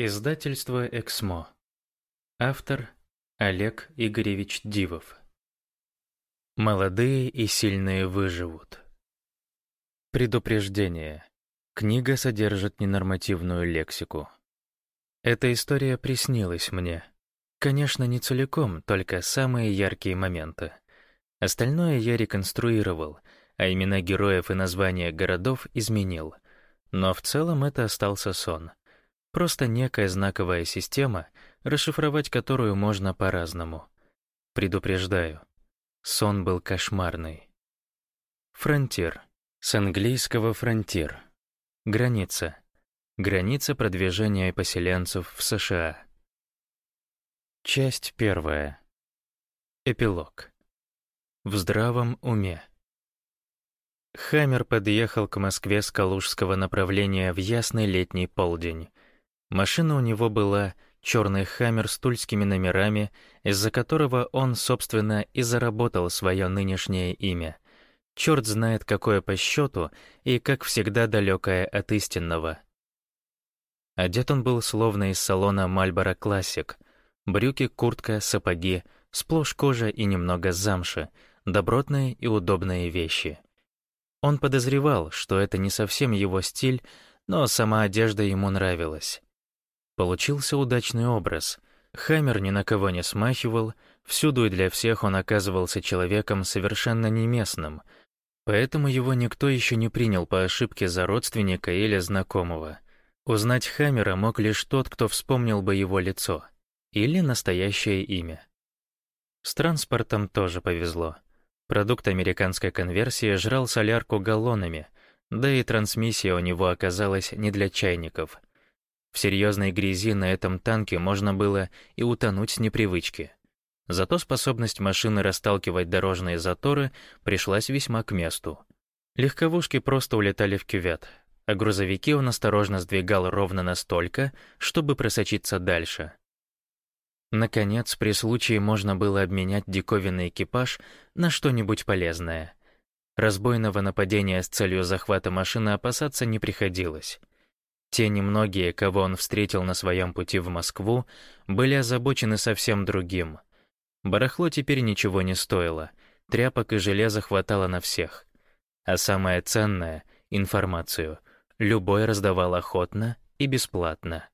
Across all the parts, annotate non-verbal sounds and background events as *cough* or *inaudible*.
Издательство «Эксмо». Автор Олег Игоревич Дивов. Молодые и сильные выживут. Предупреждение. Книга содержит ненормативную лексику. Эта история приснилась мне. Конечно, не целиком, только самые яркие моменты. Остальное я реконструировал, а имена героев и названия городов изменил. Но в целом это остался сон — Просто некая знаковая система, расшифровать которую можно по-разному. Предупреждаю, сон был кошмарный. Фронтир. С английского фронтир. Граница. Граница продвижения поселенцев в США. Часть первая. Эпилог. В здравом уме. Хаммер подъехал к Москве с калужского направления в ясный летний полдень. Машина у него была черный «Хаммер» с тульскими номерами, из-за которого он, собственно, и заработал свое нынешнее имя. Черт знает, какое по счету и, как всегда, далекое от истинного. Одет он был словно из салона «Мальборо Классик». Брюки, куртка, сапоги, сплошь кожа и немного замши, добротные и удобные вещи. Он подозревал, что это не совсем его стиль, но сама одежда ему нравилась. Получился удачный образ. Хаммер ни на кого не смахивал, всюду и для всех он оказывался человеком совершенно неместным, поэтому его никто еще не принял по ошибке за родственника или знакомого. Узнать Хаммера мог лишь тот, кто вспомнил бы его лицо или настоящее имя. С транспортом тоже повезло. Продукт американской конверсии жрал солярку галлонами, да и трансмиссия у него оказалась не для чайников — в серьезной грязи на этом танке можно было и утонуть с непривычки. Зато способность машины расталкивать дорожные заторы пришлась весьма к месту. Легковушки просто улетали в кювет, а грузовики он осторожно сдвигал ровно настолько, чтобы просочиться дальше. Наконец, при случае можно было обменять диковинный экипаж на что-нибудь полезное. Разбойного нападения с целью захвата машины опасаться не приходилось. Те немногие, кого он встретил на своем пути в Москву, были озабочены совсем другим. Барахло теперь ничего не стоило, тряпок и железа хватало на всех. А самое ценное — информацию — любой раздавал охотно и бесплатно,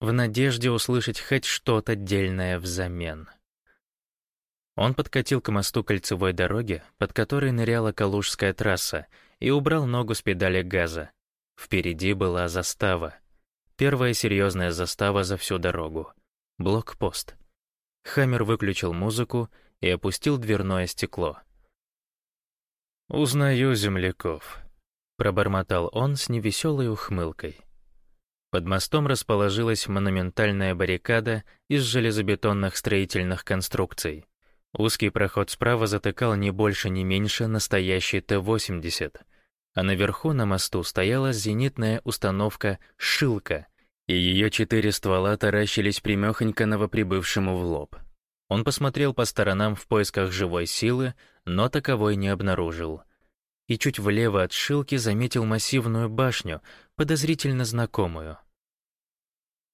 в надежде услышать хоть что-то дельное взамен. Он подкатил к мосту кольцевой дороги, под которой ныряла Калужская трасса, и убрал ногу с педали газа, Впереди была застава. Первая серьезная застава за всю дорогу. Блокпост. Хаммер выключил музыку и опустил дверное стекло. «Узнаю земляков», — пробормотал он с невеселой ухмылкой. Под мостом расположилась монументальная баррикада из железобетонных строительных конструкций. Узкий проход справа затыкал не больше, не меньше настоящий Т-80 — а наверху на мосту стояла зенитная установка «Шилка», и ее четыре ствола таращились примехонько новоприбывшему в лоб. Он посмотрел по сторонам в поисках живой силы, но таковой не обнаружил. И чуть влево от Шилки заметил массивную башню, подозрительно знакомую.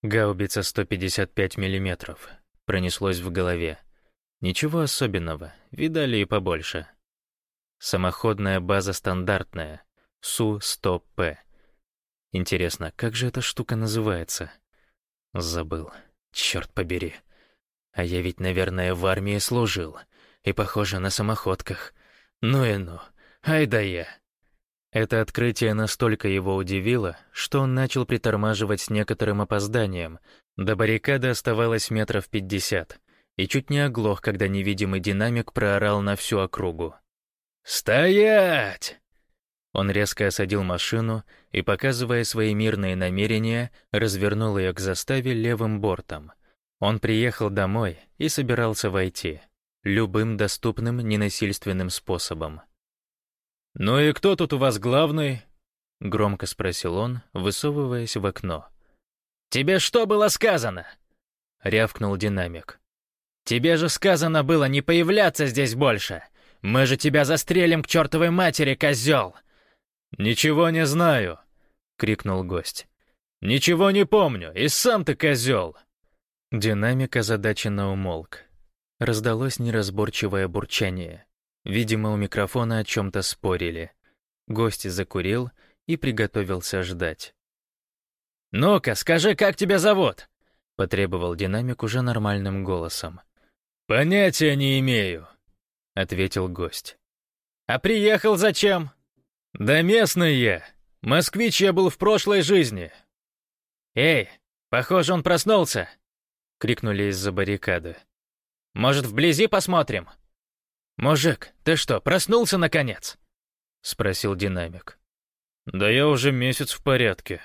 Гаубица 155 миллиметров. Пронеслось в голове. Ничего особенного, видали и побольше. Самоходная база стандартная, Су-100П. Интересно, как же эта штука называется? Забыл. Черт побери. А я ведь, наверное, в армии служил. И похоже на самоходках. Ну и ну. Ай да я. Это открытие настолько его удивило, что он начал притормаживать с некоторым опозданием. До баррикады оставалось метров пятьдесят. И чуть не оглох, когда невидимый динамик проорал на всю округу. «Стоять!» Он резко осадил машину и, показывая свои мирные намерения, развернул ее к заставе левым бортом. Он приехал домой и собирался войти. Любым доступным ненасильственным способом. «Ну и кто тут у вас главный?» — громко спросил он, высовываясь в окно. «Тебе что было сказано?» — рявкнул динамик. «Тебе же сказано было не появляться здесь больше! Мы же тебя застрелим к чертовой матери, козел!» «Ничего не знаю!» — крикнул гость. «Ничего не помню, и сам ты козел!» Динамик озадаченно умолк. Раздалось неразборчивое бурчание. Видимо, у микрофона о чем-то спорили. Гость закурил и приготовился ждать. «Ну-ка, скажи, как тебя зовут?» — потребовал динамик уже нормальным голосом. «Понятия не имею», — ответил гость. «А приехал зачем?» «Да местный я. Москвич я был в прошлой жизни». «Эй, похоже, он проснулся!» — крикнули из-за баррикады. «Может, вблизи посмотрим?» «Мужик, ты что, проснулся наконец?» — спросил динамик. «Да я уже месяц в порядке».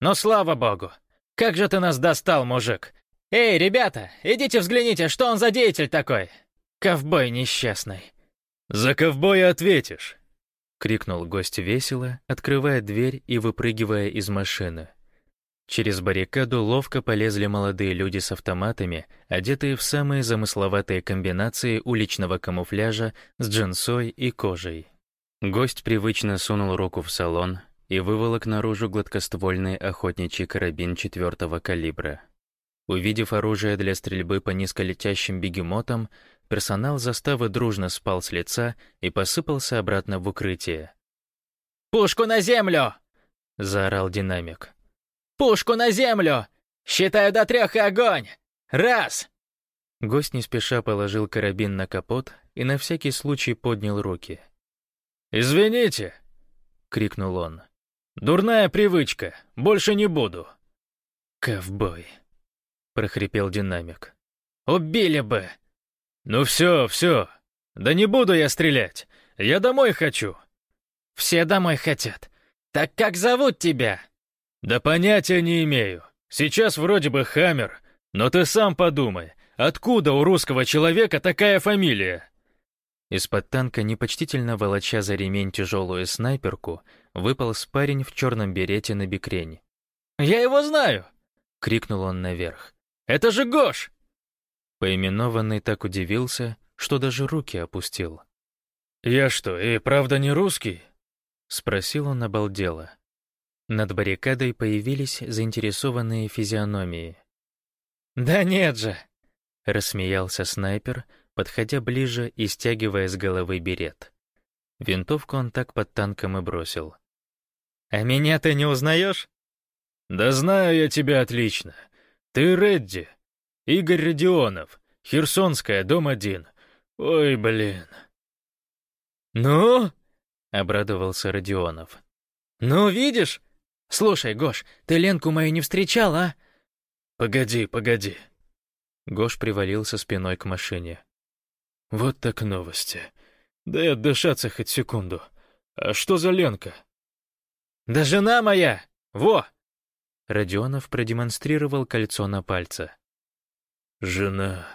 «Ну, слава богу! Как же ты нас достал, мужик! Эй, ребята, идите взгляните, что он за деятель такой! Ковбой несчастный!» «За ковбоя ответишь!» — крикнул гость весело, открывая дверь и выпрыгивая из машины. Через баррикаду ловко полезли молодые люди с автоматами, одетые в самые замысловатые комбинации уличного камуфляжа с джинсой и кожей. Гость привычно сунул руку в салон и выволок наружу гладкоствольный охотничий карабин четвертого калибра. Увидев оружие для стрельбы по низколетящим бегемотам, персонал заставы дружно спал с лица и посыпался обратно в укрытие. «Пушку на землю!» — заорал динамик. Пушку на землю! Считаю до трех и огонь! Раз!» Гость не спеша положил карабин на капот и на всякий случай поднял руки. «Извините!» — крикнул он. «Дурная привычка. Больше не буду». «Ковбой!» — прохрипел динамик. «Убили бы!» «Ну все, все. Да не буду я стрелять. Я домой хочу». «Все домой хотят. Так как зовут тебя?» «Да понятия не имею. Сейчас вроде бы Хаммер, но ты сам подумай, откуда у русского человека такая фамилия?» Из-под танка, непочтительно волоча за ремень тяжелую снайперку, выпал парень в черном берете на бикрень. «Я его знаю!» — крикнул он наверх. «Это же Гош!» Поименованный так удивился, что даже руки опустил. «Я что, и правда не русский?» — спросил он обалдело. Над баррикадой появились заинтересованные физиономии. «Да нет же!» — рассмеялся снайпер, подходя ближе и стягивая с головы берет. Винтовку он так под танком и бросил. «А меня ты не узнаешь?» «Да знаю я тебя отлично. Ты Редди. Игорь Родионов. Херсонская, дом один. Ой, блин». «Ну?» — обрадовался Родионов. «Ну, видишь, «Слушай, Гош, ты Ленку мою не встречал, а?» «Погоди, погоди». Гош привалился спиной к машине. «Вот так новости. Дай отдышаться хоть секунду. А что за Ленка?» «Да жена моя! Во!» Родионов продемонстрировал кольцо на пальце. «Жена...»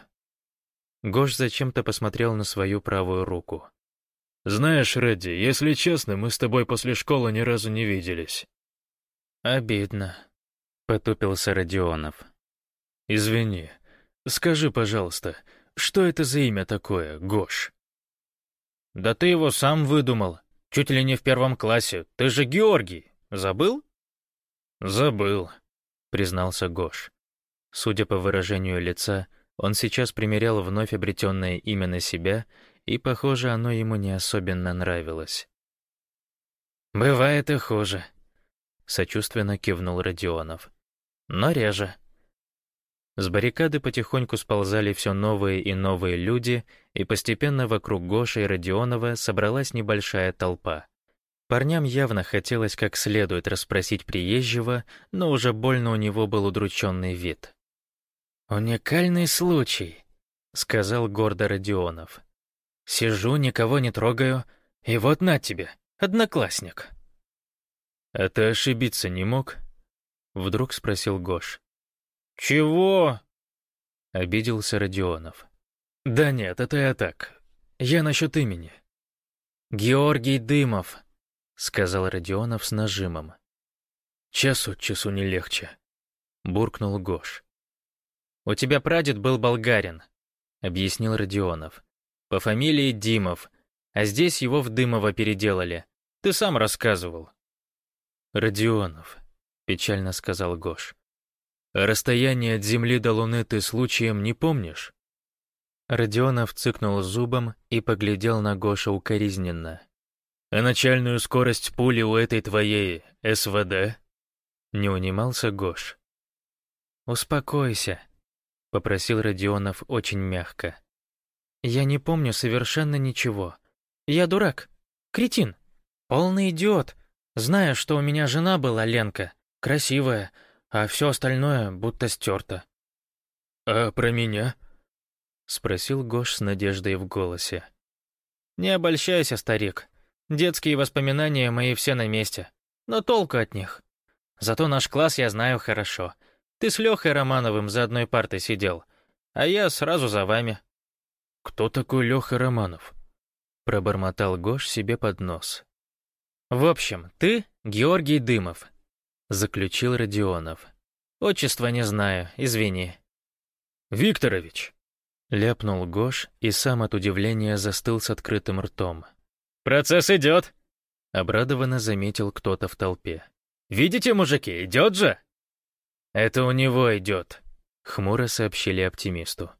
Гош зачем-то посмотрел на свою правую руку. «Знаешь, Редди, если честно, мы с тобой после школы ни разу не виделись. «Обидно», — потупился Родионов. «Извини. Скажи, пожалуйста, что это за имя такое, Гош?» «Да ты его сам выдумал. Чуть ли не в первом классе. Ты же Георгий. Забыл?» «Забыл», — признался Гош. Судя по выражению лица, он сейчас примерял вновь обретенное имя на себя, и, похоже, оно ему не особенно нравилось. «Бывает и хуже», Сочувственно кивнул Родионов. Но реже. С баррикады потихоньку сползали все новые и новые люди, и постепенно вокруг Гоши и Родионова собралась небольшая толпа. Парням явно хотелось как следует расспросить приезжего, но уже больно у него был удрученный вид. «Уникальный случай», — сказал гордо Родионов. «Сижу, никого не трогаю, и вот на тебе, одноклассник». «А ты ошибиться не мог?» — вдруг спросил Гош. «Чего?» — обиделся Родионов. «Да нет, это я так. Я насчет имени». «Георгий Дымов», — сказал Родионов с нажимом. «Час от часу не легче», — буркнул Гош. «У тебя прадед был болгарин», — объяснил Родионов. «По фамилии Димов, а здесь его в Дымова переделали. Ты сам рассказывал». Родионов, — печально сказал Гош. «А расстояние от Земли до Луны ты случаем не помнишь?» Родионов цыкнул зубом и поглядел на Гоша укоризненно. «А начальную скорость пули у этой твоей СВД?» Не унимался Гош. «Успокойся», — попросил Родионов очень мягко. «Я не помню совершенно ничего. Я дурак, кретин, полный идиот, зная, что у меня жена была Ленка, красивая, а все остальное будто стерто». «А про меня?» — спросил Гош с надеждой в голосе. «Не обольщайся, старик. Детские воспоминания мои все на месте. Но толку от них. Зато наш класс я знаю хорошо. Ты с Лехой Романовым за одной партой сидел, а я сразу за вами». «Кто такой Леха Романов?» — пробормотал Гош себе под нос. «В общем, ты Георгий Дымов», — заключил Родионов. «Отчество не знаю, извини». «Викторович», Ляпнул Гош и сам от удивления застыл с открытым ртом. «Процесс идет!» Обрадованно заметил кто-то в толпе. «Видите, мужики, идет же!» «Это у него идет», — хмуро сообщили оптимисту.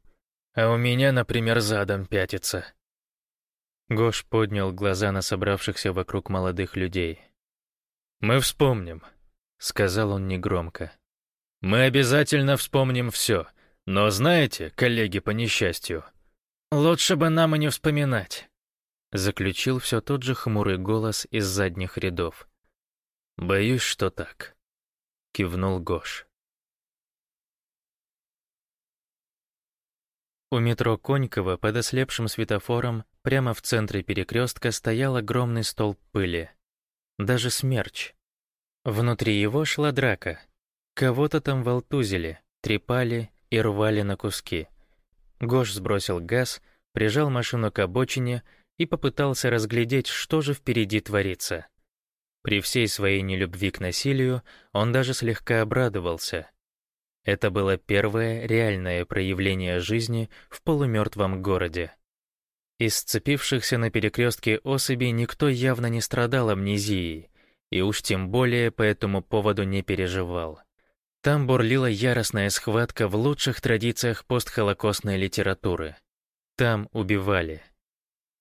«А у меня, например, задом пятится». Гош поднял глаза на собравшихся вокруг молодых людей. «Мы вспомним», — сказал он негромко. «Мы обязательно вспомним все, но знаете, коллеги по несчастью, лучше бы нам и не вспоминать, заключил все тот же хмурый голос из задних рядов. Боюсь, что так, кивнул Гош. У метро Конькова под ослепшим светофором прямо в центре перекрестка стоял огромный столб пыли. Даже смерч. Внутри его шла драка. Кого-то там волтузили, трепали и рвали на куски. Гош сбросил газ, прижал машину к обочине и попытался разглядеть, что же впереди творится. При всей своей нелюбви к насилию он даже слегка обрадовался. Это было первое реальное проявление жизни в полумертвом городе. Из сцепившихся на перекрестке особей никто явно не страдал амнезией, и уж тем более по этому поводу не переживал. Там бурлила яростная схватка в лучших традициях постхолокостной литературы. Там убивали.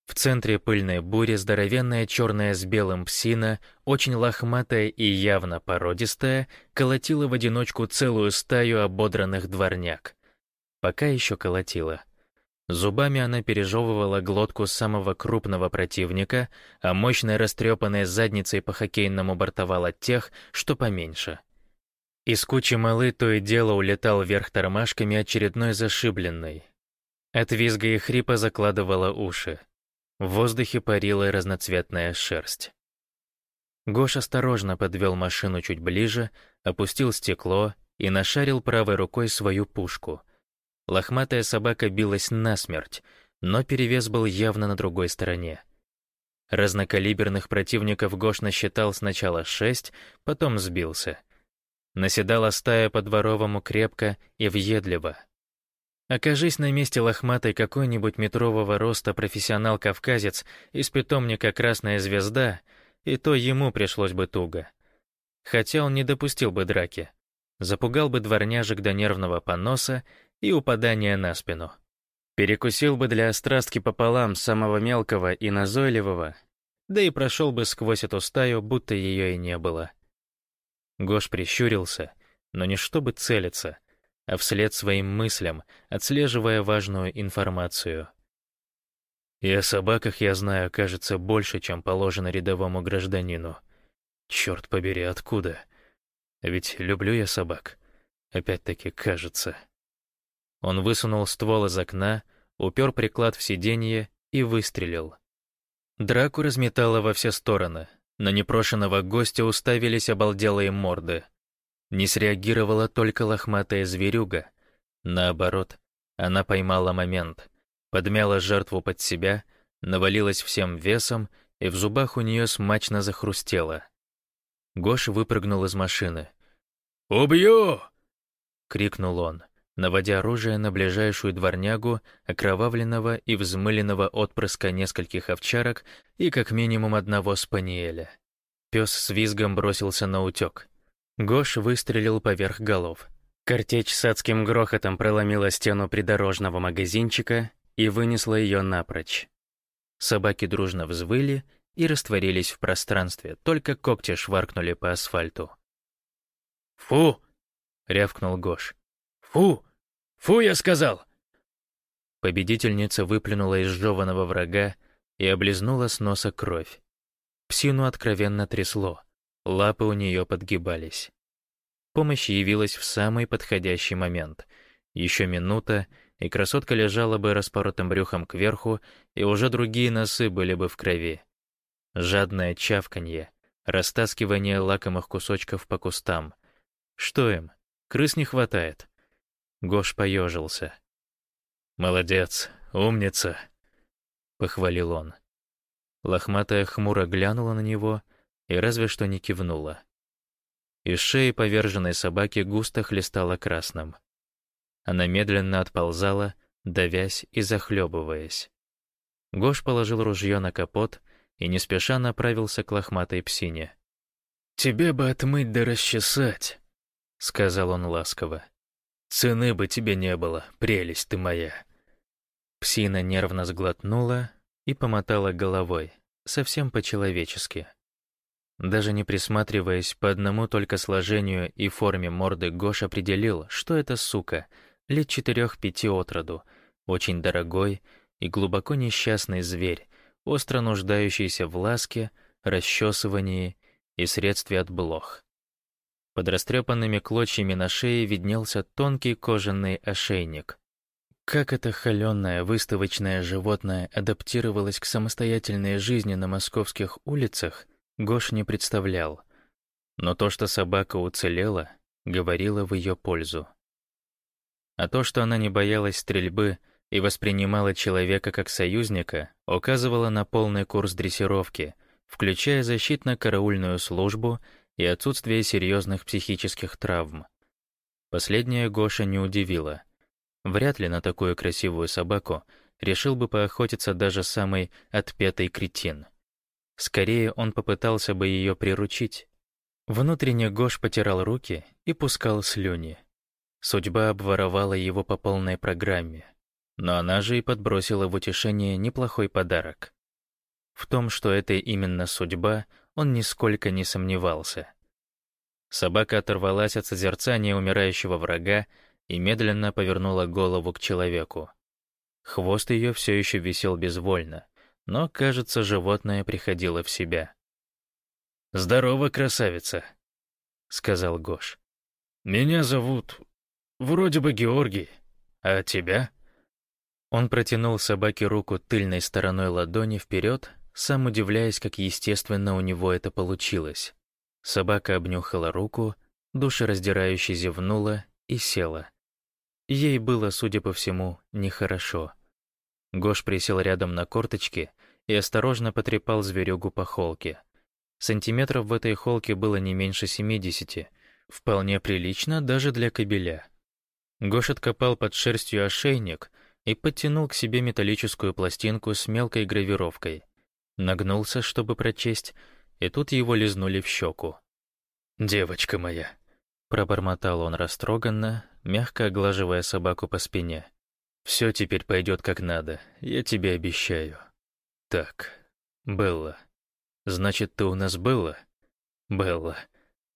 В центре пыльной бури здоровенная черная с белым псина, очень лохматая и явно породистая, колотила в одиночку целую стаю ободранных дворняк. Пока еще колотила. Зубами она пережевывала глотку самого крупного противника, а мощной растрепанной задницей по хоккейному бортовала тех, что поменьше — из кучи малы то и дело улетал вверх тормашками очередной зашибленный. От визга и хрипа закладывала уши. В воздухе парила разноцветная шерсть. Гош осторожно подвел машину чуть ближе, опустил стекло и нашарил правой рукой свою пушку. Лохматая собака билась насмерть, но перевес был явно на другой стороне. Разнокалиберных противников Гош насчитал сначала шесть, потом сбился — Наседала стая по-дворовому крепко и въедливо. Окажись на месте лохматой какой-нибудь метрового роста профессионал-кавказец из питомника «Красная звезда», и то ему пришлось бы туго. Хотя он не допустил бы драки. Запугал бы дворняжек до нервного поноса и упадания на спину. Перекусил бы для острастки пополам самого мелкого и назойливого, да и прошел бы сквозь эту стаю, будто ее и не было. Гош прищурился, но не чтобы целиться, а вслед своим мыслям, отслеживая важную информацию. И о собаках я знаю, кажется, больше, чем положено рядовому гражданину. Черт побери, откуда? Ведь люблю я собак. Опять-таки, кажется. Он высунул ствол из окна, упер приклад в сиденье и выстрелил. Драку разметало во все стороны, на непрошенного гостя уставились обалделые морды. Не среагировала только лохматая зверюга. Наоборот, она поймала момент, подмяла жертву под себя, навалилась всем весом, и в зубах у нее смачно захрустело. Гош выпрыгнул из машины. «Убью!» — крикнул он, наводя оружие на ближайшую дворнягу, окровавленного и взмыленного отпрыска нескольких овчарок и как минимум одного спаниеля. Пес с визгом бросился на утек. Гош выстрелил поверх голов. Картечь с адским грохотом проломила стену придорожного магазинчика и вынесла ее напрочь. Собаки дружно взвыли и растворились в пространстве, только когти шваркнули по асфальту. «Фу!» — рявкнул Гош. «Фу! Фу, я сказал!» Победительница выплюнула из жеваного врага и облизнула с носа кровь. Псину откровенно трясло, лапы у нее подгибались. Помощь явилась в самый подходящий момент. Еще минута, и красотка лежала бы распоротым брюхом кверху, и уже другие носы были бы в крови. Жадное чавканье, растаскивание лакомых кусочков по кустам. Что им? Крыс не хватает. Гош поежился. «Молодец, умница», — похвалил он. Лохматая хмуро глянула на него и разве что не кивнула. Из шеи поверженной собаки густо хлестала красным. Она медленно отползала, давясь и захлебываясь. Гош положил ружье на капот и не спеша направился к лохматой псине. «Тебе бы отмыть да расчесать», — сказал он ласково. «Цены бы тебе не было, прелесть ты моя». Псина нервно сглотнула и помотала головой, совсем по-человечески. Даже не присматриваясь по одному только сложению и форме морды, Гош определил, что это сука, лет четырех-пяти от роду, очень дорогой и глубоко несчастный зверь, остро нуждающийся в ласке, расчесывании и средстве от блох. Под растрепанными клочьями на шее виднелся тонкий кожаный ошейник. Как это холеное выставочное животное адаптировалось к самостоятельной жизни на московских улицах — Гош не представлял. Но то, что собака уцелела, говорило в ее пользу. А то, что она не боялась стрельбы и воспринимала человека как союзника, указывало на полный курс дрессировки, включая защитно-караульную службу и отсутствие серьезных психических травм. Последнее Гоша не удивило. Вряд ли на такую красивую собаку решил бы поохотиться даже самый отпетый кретин — Скорее, он попытался бы ее приручить. Внутренне Гош потирал руки и пускал слюни. Судьба обворовала его по полной программе. Но она же и подбросила в утешение неплохой подарок. В том, что это именно судьба, он нисколько не сомневался. Собака оторвалась от созерцания умирающего врага и медленно повернула голову к человеку. Хвост ее все еще висел безвольно, но, кажется, животное приходило в себя. «Здорово, красавица», — сказал Гош. «Меня зовут... вроде бы Георгий. А тебя?» Он протянул собаке руку тыльной стороной ладони вперед, сам удивляясь, как естественно у него это получилось. Собака обнюхала руку, душераздирающе зевнула и села. Ей было, судя по всему, нехорошо. Гош присел рядом на корточки и осторожно потрепал зверюгу по холке. Сантиметров в этой холке было не меньше семидесяти, вполне прилично даже для кобеля. Гош откопал под шерстью ошейник и подтянул к себе металлическую пластинку с мелкой гравировкой. Нагнулся, чтобы прочесть, и тут его лизнули в щеку. «Девочка моя!» — пробормотал он растроганно, мягко оглаживая собаку по спине. Все теперь пойдет как надо, я тебе обещаю. Так, Белла. Значит, ты у нас Белла? Белла.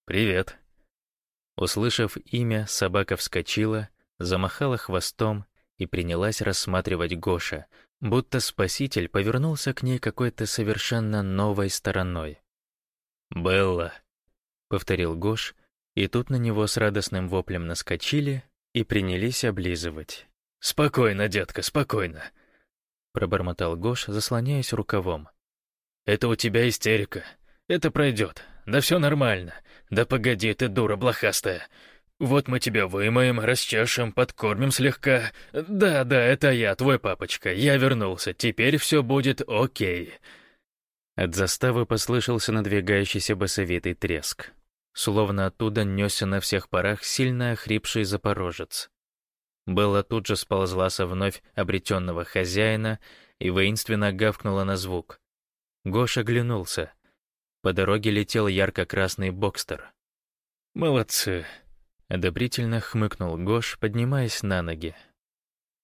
Привет. Услышав имя, собака вскочила, замахала хвостом и принялась рассматривать Гоша, будто спаситель повернулся к ней какой-то совершенно новой стороной. «Белла», — повторил Гош, и тут на него с радостным воплем наскочили и принялись облизывать. «Спокойно, детка, спокойно», — пробормотал Гош, заслоняясь рукавом. «Это у тебя истерика. Это пройдет. Да все нормально. Да погоди ты, дура блохастая. Вот мы тебя вымоем, расчешем, подкормим слегка. Да, да, это я, твой папочка. Я вернулся. Теперь все будет окей». От заставы послышался надвигающийся басовитый треск. Словно оттуда несся на всех парах сильно охрипший запорожец. Белла тут же сползла со вновь обретенного хозяина и воинственно гавкнула на звук. Гоша оглянулся. По дороге летел ярко-красный бокстер. Молодцы. Одобрительно хмыкнул Гош, поднимаясь на ноги.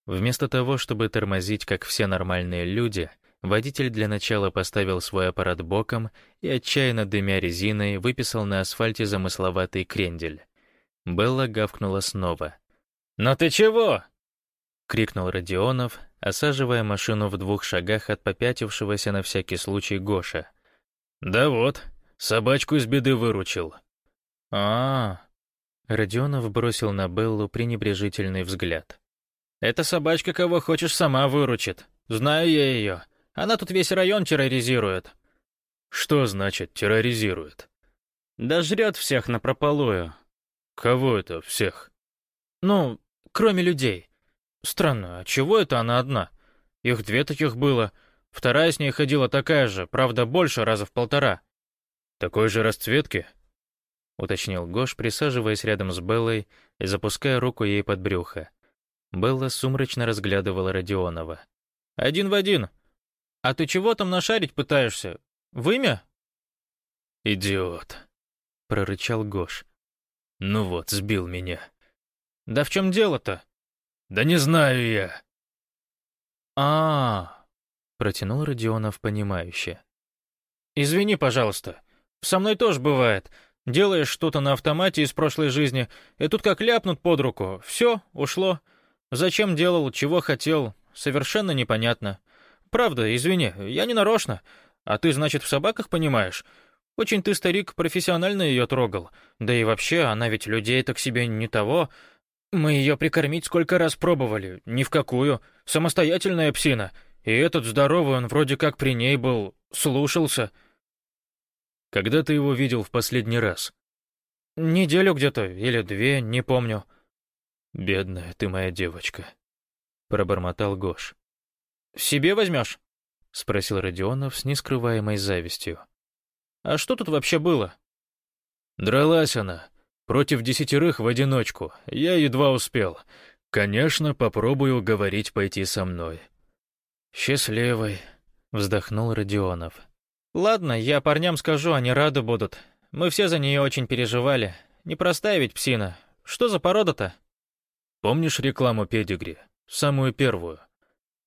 Вместо того, чтобы тормозить, как все нормальные люди, водитель для начала поставил свой аппарат боком и, отчаянно дымя резиной, выписал на асфальте замысловатый крендель. Белла гавкнула снова. «Но «Ну ты чего?» — крикнул Родионов, осаживая машину в двух шагах от попятившегося на всякий случай Гоша. «Да вот, собачку из беды выручил». А, -а, -а. Родионов бросил на Беллу пренебрежительный взгляд. «Эта собачка кого хочешь сама выручит. Знаю я ее. Она тут весь район терроризирует». «Что значит терроризирует?» «Да жрет всех напропалую». «Кого это всех?» «Ну, кроме людей. Странно, а чего это она одна? Их две таких было. Вторая с ней ходила такая же, правда, больше раза в полтора». «Такой же расцветки?» — уточнил Гош, присаживаясь рядом с Беллой и запуская руку ей под брюхо. Белла сумрачно разглядывала Родионова. «Один в один. А ты чего там нашарить пытаешься? Вымя?» «Идиот», — прорычал Гош. «Ну вот, сбил меня». «Да в чем дело-то?» «Да не знаю я». А, -а, -а протянул Родионов понимающе. «Извини, пожалуйста. Со мной тоже бывает. Делаешь что-то на автомате из прошлой жизни, и тут как ляпнут под руку. Все, ушло. Зачем делал, чего хотел, совершенно непонятно. Правда, извини, я не нарочно. А ты, значит, в собаках понимаешь? Очень ты, старик, профессионально ее трогал. Да и вообще, она ведь людей-то к себе не того. Мы ее прикормить сколько раз пробовали, ни в какую. Самостоятельная псина. И этот здоровый, он вроде как при ней был, слушался. Когда ты его видел в последний раз? Неделю где-то, или две, не помню. Бедная ты моя девочка, пробормотал Гош. Себе возьмешь? спросил Родионов с нескрываемой завистью. А что тут вообще было? Дралась она. Против десятерых в одиночку. Я едва успел. Конечно, попробую уговорить пойти со мной. Счастливый, вздохнул Родионов. «Ладно, я парням скажу, они рады будут. Мы все за нее очень переживали. Непростая ведь псина. Что за порода-то?» «Помнишь рекламу педигри? Самую первую?»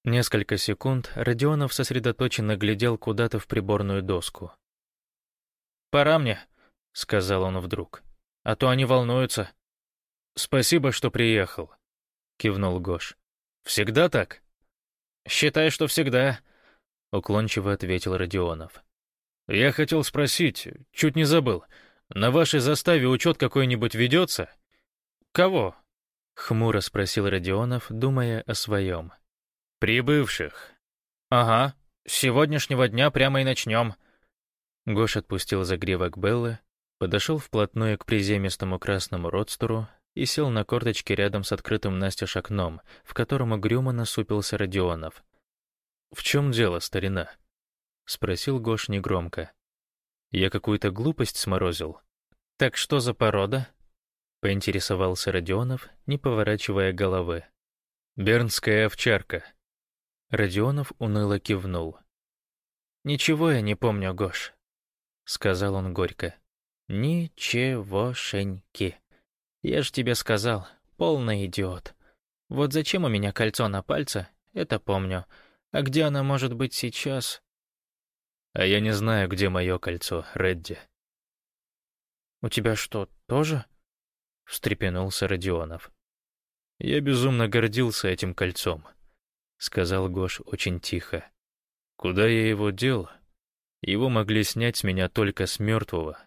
Несколько секунд Родионов сосредоточенно глядел куда-то в приборную доску. «Пора мне», — сказал он вдруг. «А то они волнуются». «Спасибо, что приехал», — кивнул Гош. «Всегда так?» «Считай, что всегда», — уклончиво ответил Родионов. «Я хотел спросить, чуть не забыл. На вашей заставе учет какой-нибудь ведется?» «Кого?» — хмуро спросил Родионов, думая о своем. «Прибывших». «Ага, с сегодняшнего дня прямо и начнем». Гош отпустил загривок Беллы, подошел вплотную к приземистому красному родстеру и сел на корточки рядом с открытым настежь окном, в котором угрюмо насупился Родионов. «В чем дело, старина?» — спросил Гош негромко. «Я какую-то глупость сморозил?» «Так что за порода?» — поинтересовался Родионов, не поворачивая головы. «Бернская овчарка». Родионов уныло кивнул. «Ничего я не помню, Гош», — сказал он горько. «Ничегошеньки. Я ж тебе сказал, полный идиот. Вот зачем у меня кольцо на пальце, это помню. А где оно может быть сейчас, а я не знаю, где мое кольцо, Редди. «У тебя что, тоже?» — встрепенулся Родионов. «Я безумно гордился этим кольцом», — сказал Гош очень тихо. «Куда я его дел? Его могли снять с меня только с мертвого.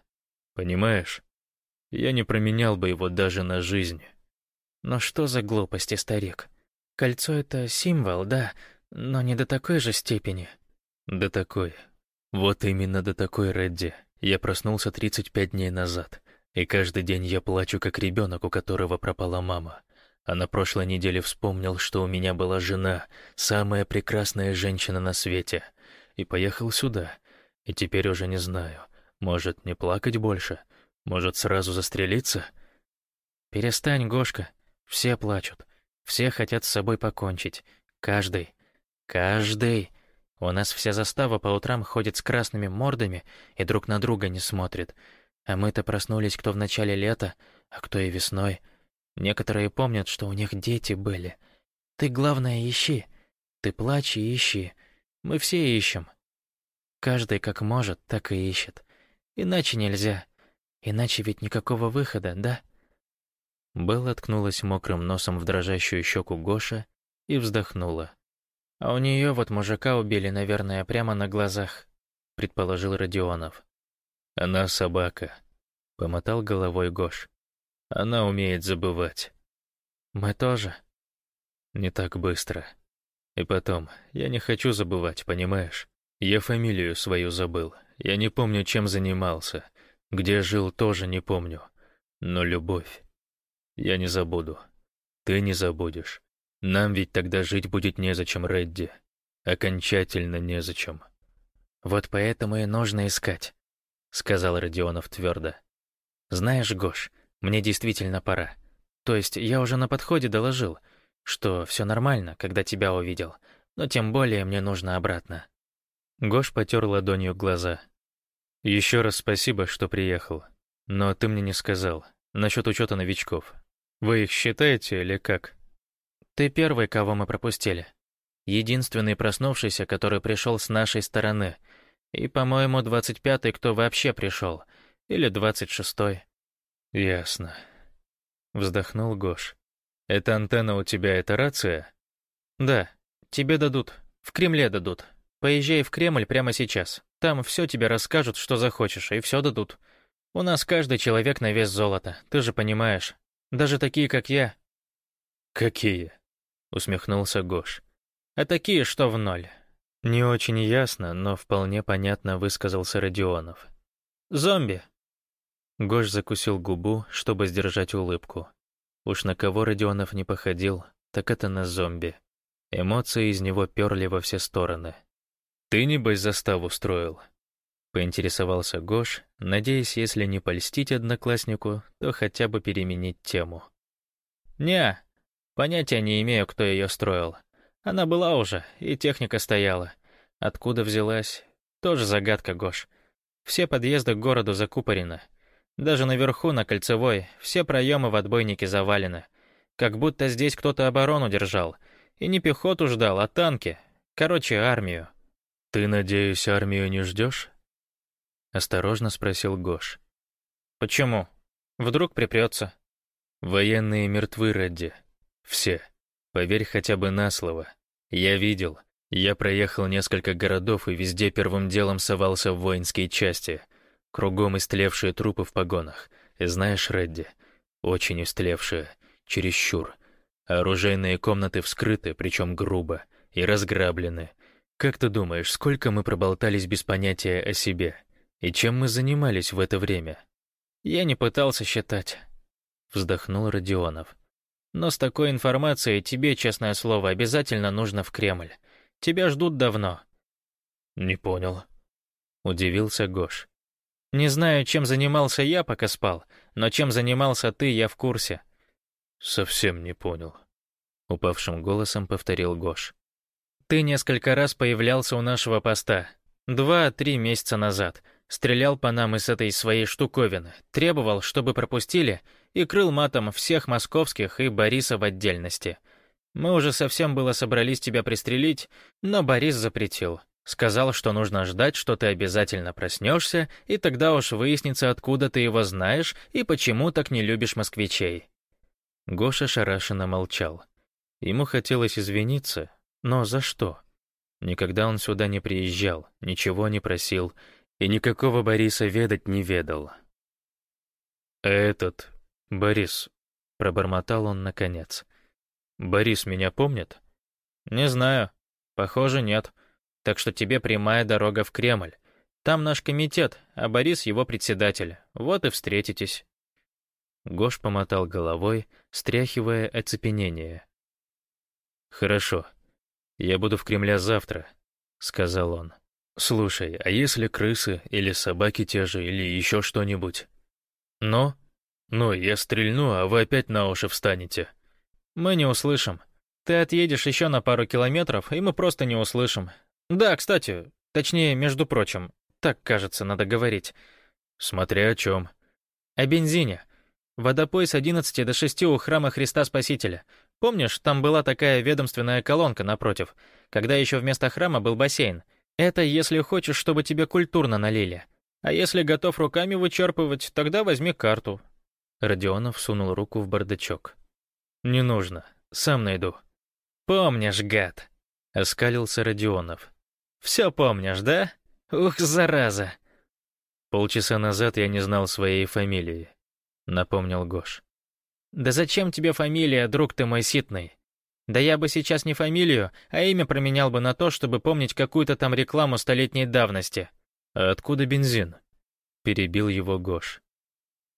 Понимаешь? Я не променял бы его даже на жизнь». «Но что за глупости, старик? Кольцо — это символ, да, но не до такой же степени». «До такой», вот именно до такой Редди я проснулся 35 дней назад, и каждый день я плачу, как ребенок, у которого пропала мама. А на прошлой неделе вспомнил, что у меня была жена, самая прекрасная женщина на свете, и поехал сюда. И теперь уже не знаю, может, не плакать больше, может, сразу застрелиться? Перестань, Гошка, все плачут, все хотят с собой покончить, каждый, каждый. У нас вся застава по утрам ходит с красными мордами и друг на друга не смотрит. А мы-то проснулись кто в начале лета, а кто и весной. Некоторые помнят, что у них дети были. Ты, главное, ищи. Ты плачь и ищи. Мы все ищем. Каждый как может, так и ищет. Иначе нельзя. Иначе ведь никакого выхода, да?» Белла ткнулась мокрым носом в дрожащую щеку Гоша и вздохнула. «А у нее вот мужика убили, наверное, прямо на глазах», — предположил Родионов. «Она собака», — помотал головой Гош. «Она умеет забывать». «Мы тоже». «Не так быстро. И потом, я не хочу забывать, понимаешь? Я фамилию свою забыл. Я не помню, чем занимался. Где жил, тоже не помню. Но любовь я не забуду. Ты не забудешь. Нам ведь тогда жить будет незачем, Редди. Окончательно незачем. Вот поэтому и нужно искать, сказал Родионов твердо. Знаешь, Гош, мне действительно пора. То есть я уже на подходе доложил, что все нормально, когда тебя увидел, но тем более мне нужно обратно. Гош потер ладонью глаза. Еще раз спасибо, что приехал. Но ты мне не сказал насчет учета новичков. Вы их считаете или как? Ты первый, кого мы пропустили. Единственный проснувшийся, который пришел с нашей стороны. И, по-моему, двадцать пятый, кто вообще пришел. Или двадцать шестой. Ясно. Вздохнул Гош. Это антенна у тебя, это рация? Да. Тебе дадут. В Кремле дадут. Поезжай в Кремль прямо сейчас. Там все тебе расскажут, что захочешь, и все дадут. У нас каждый человек на вес золота, ты же понимаешь. Даже такие, как я». «Какие?» — усмехнулся Гош. «А такие, что в ноль». Не очень ясно, но вполне понятно высказался Родионов. «Зомби». Гош закусил губу, чтобы сдержать улыбку. Уж на кого Родионов не походил, так это на зомби. Эмоции из него перли во все стороны. «Ты, небось, заставу строил?» Поинтересовался Гош, надеясь, если не польстить однокласснику, то хотя бы переменить тему. «Не, понятия не имею, кто ее строил. Она была уже, и техника стояла. Откуда взялась? Тоже загадка, Гош. Все подъезды к городу закупорены. Даже наверху, на Кольцевой, все проемы в отбойнике завалены. Как будто здесь кто-то оборону держал. И не пехоту ждал, а танки. Короче, армию. «Ты, надеюсь, армию не ждешь?» Осторожно спросил Гош. «Почему? Вдруг припрется?» «Военные мертвы, Редди. Все. Поверь хотя бы на слово. Я видел. Я проехал несколько городов и везде первым делом совался в воинские части. Кругом истлевшие трупы в погонах. И знаешь, Редди, очень истлевшие. Чересчур. Оружейные комнаты вскрыты, причем грубо, и разграблены. Как ты думаешь, сколько мы проболтались без понятия о себе?» И чем мы занимались в это время? Я не пытался считать. Вздохнул Родионов. Но с такой информацией тебе, честное слово, обязательно нужно в Кремль. Тебя ждут давно. Не понял. Удивился Гош. Не знаю, чем занимался я, пока спал, но чем занимался ты, я в курсе. Совсем не понял. Упавшим голосом повторил Гош. Ты несколько раз появлялся у нашего поста. Два-три месяца назад. Стрелял по нам из этой своей штуковины, требовал, чтобы пропустили, и крыл матом всех московских и Бориса в отдельности. Мы уже совсем было собрались тебя пристрелить, но Борис запретил. Сказал, что нужно ждать, что ты обязательно проснешься, и тогда уж выяснится, откуда ты его знаешь и почему так не любишь москвичей. Гоша шарашенно молчал. Ему хотелось извиниться, но за что? Никогда он сюда не приезжал, ничего не просил, и никакого Бориса ведать не ведал. «Этот... Борис...» — пробормотал он наконец. «Борис меня помнит?» «Не знаю. Похоже, нет. Так что тебе прямая дорога в Кремль. Там наш комитет, а Борис его председатель. Вот и встретитесь». Гош помотал головой, стряхивая оцепенение. «Хорошо. Я буду в Кремле завтра», — сказал он. «Слушай, а если крысы или собаки те же, или еще что-нибудь?» «Ну?» «Ну, я стрельну, а вы опять на уши встанете». «Мы не услышим. Ты отъедешь еще на пару километров, и мы просто не услышим. Да, кстати, точнее, между прочим, так, кажется, надо говорить. Смотря о чем. О бензине. Водопой с 11 до 6 у храма Христа Спасителя. Помнишь, там была такая ведомственная колонка напротив, когда еще вместо храма был бассейн. Это если хочешь, чтобы тебе культурно налили. А если готов руками вычерпывать, тогда возьми карту». Родионов сунул руку в бардачок. «Не нужно. Сам найду». «Помнишь, гад?» — оскалился Родионов. «Все помнишь, да? Ух, зараза!» «Полчаса назад я не знал своей фамилии», — напомнил Гош. «Да зачем тебе фамилия, друг ты мой ситный? Да я бы сейчас не фамилию, а имя променял бы на то, чтобы помнить какую-то там рекламу столетней давности». «А откуда бензин?» — перебил его Гош.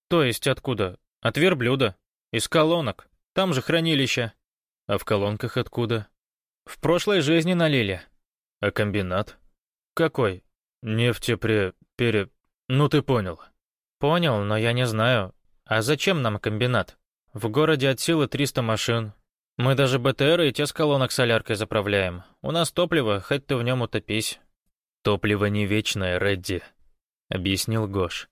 «То есть откуда? От верблюда. Из колонок. Там же хранилище». «А в колонках откуда?» «В прошлой жизни налили». «А комбинат?» «Какой?» «Нефтепре... пере... ну ты понял». «Понял, но я не знаю. А зачем нам комбинат? В городе от силы 300 машин. Мы даже БТР и те с колонок соляркой заправляем. У нас топливо, хоть ты в нем утопись». «Топливо не вечное, Редди», — объяснил Гош.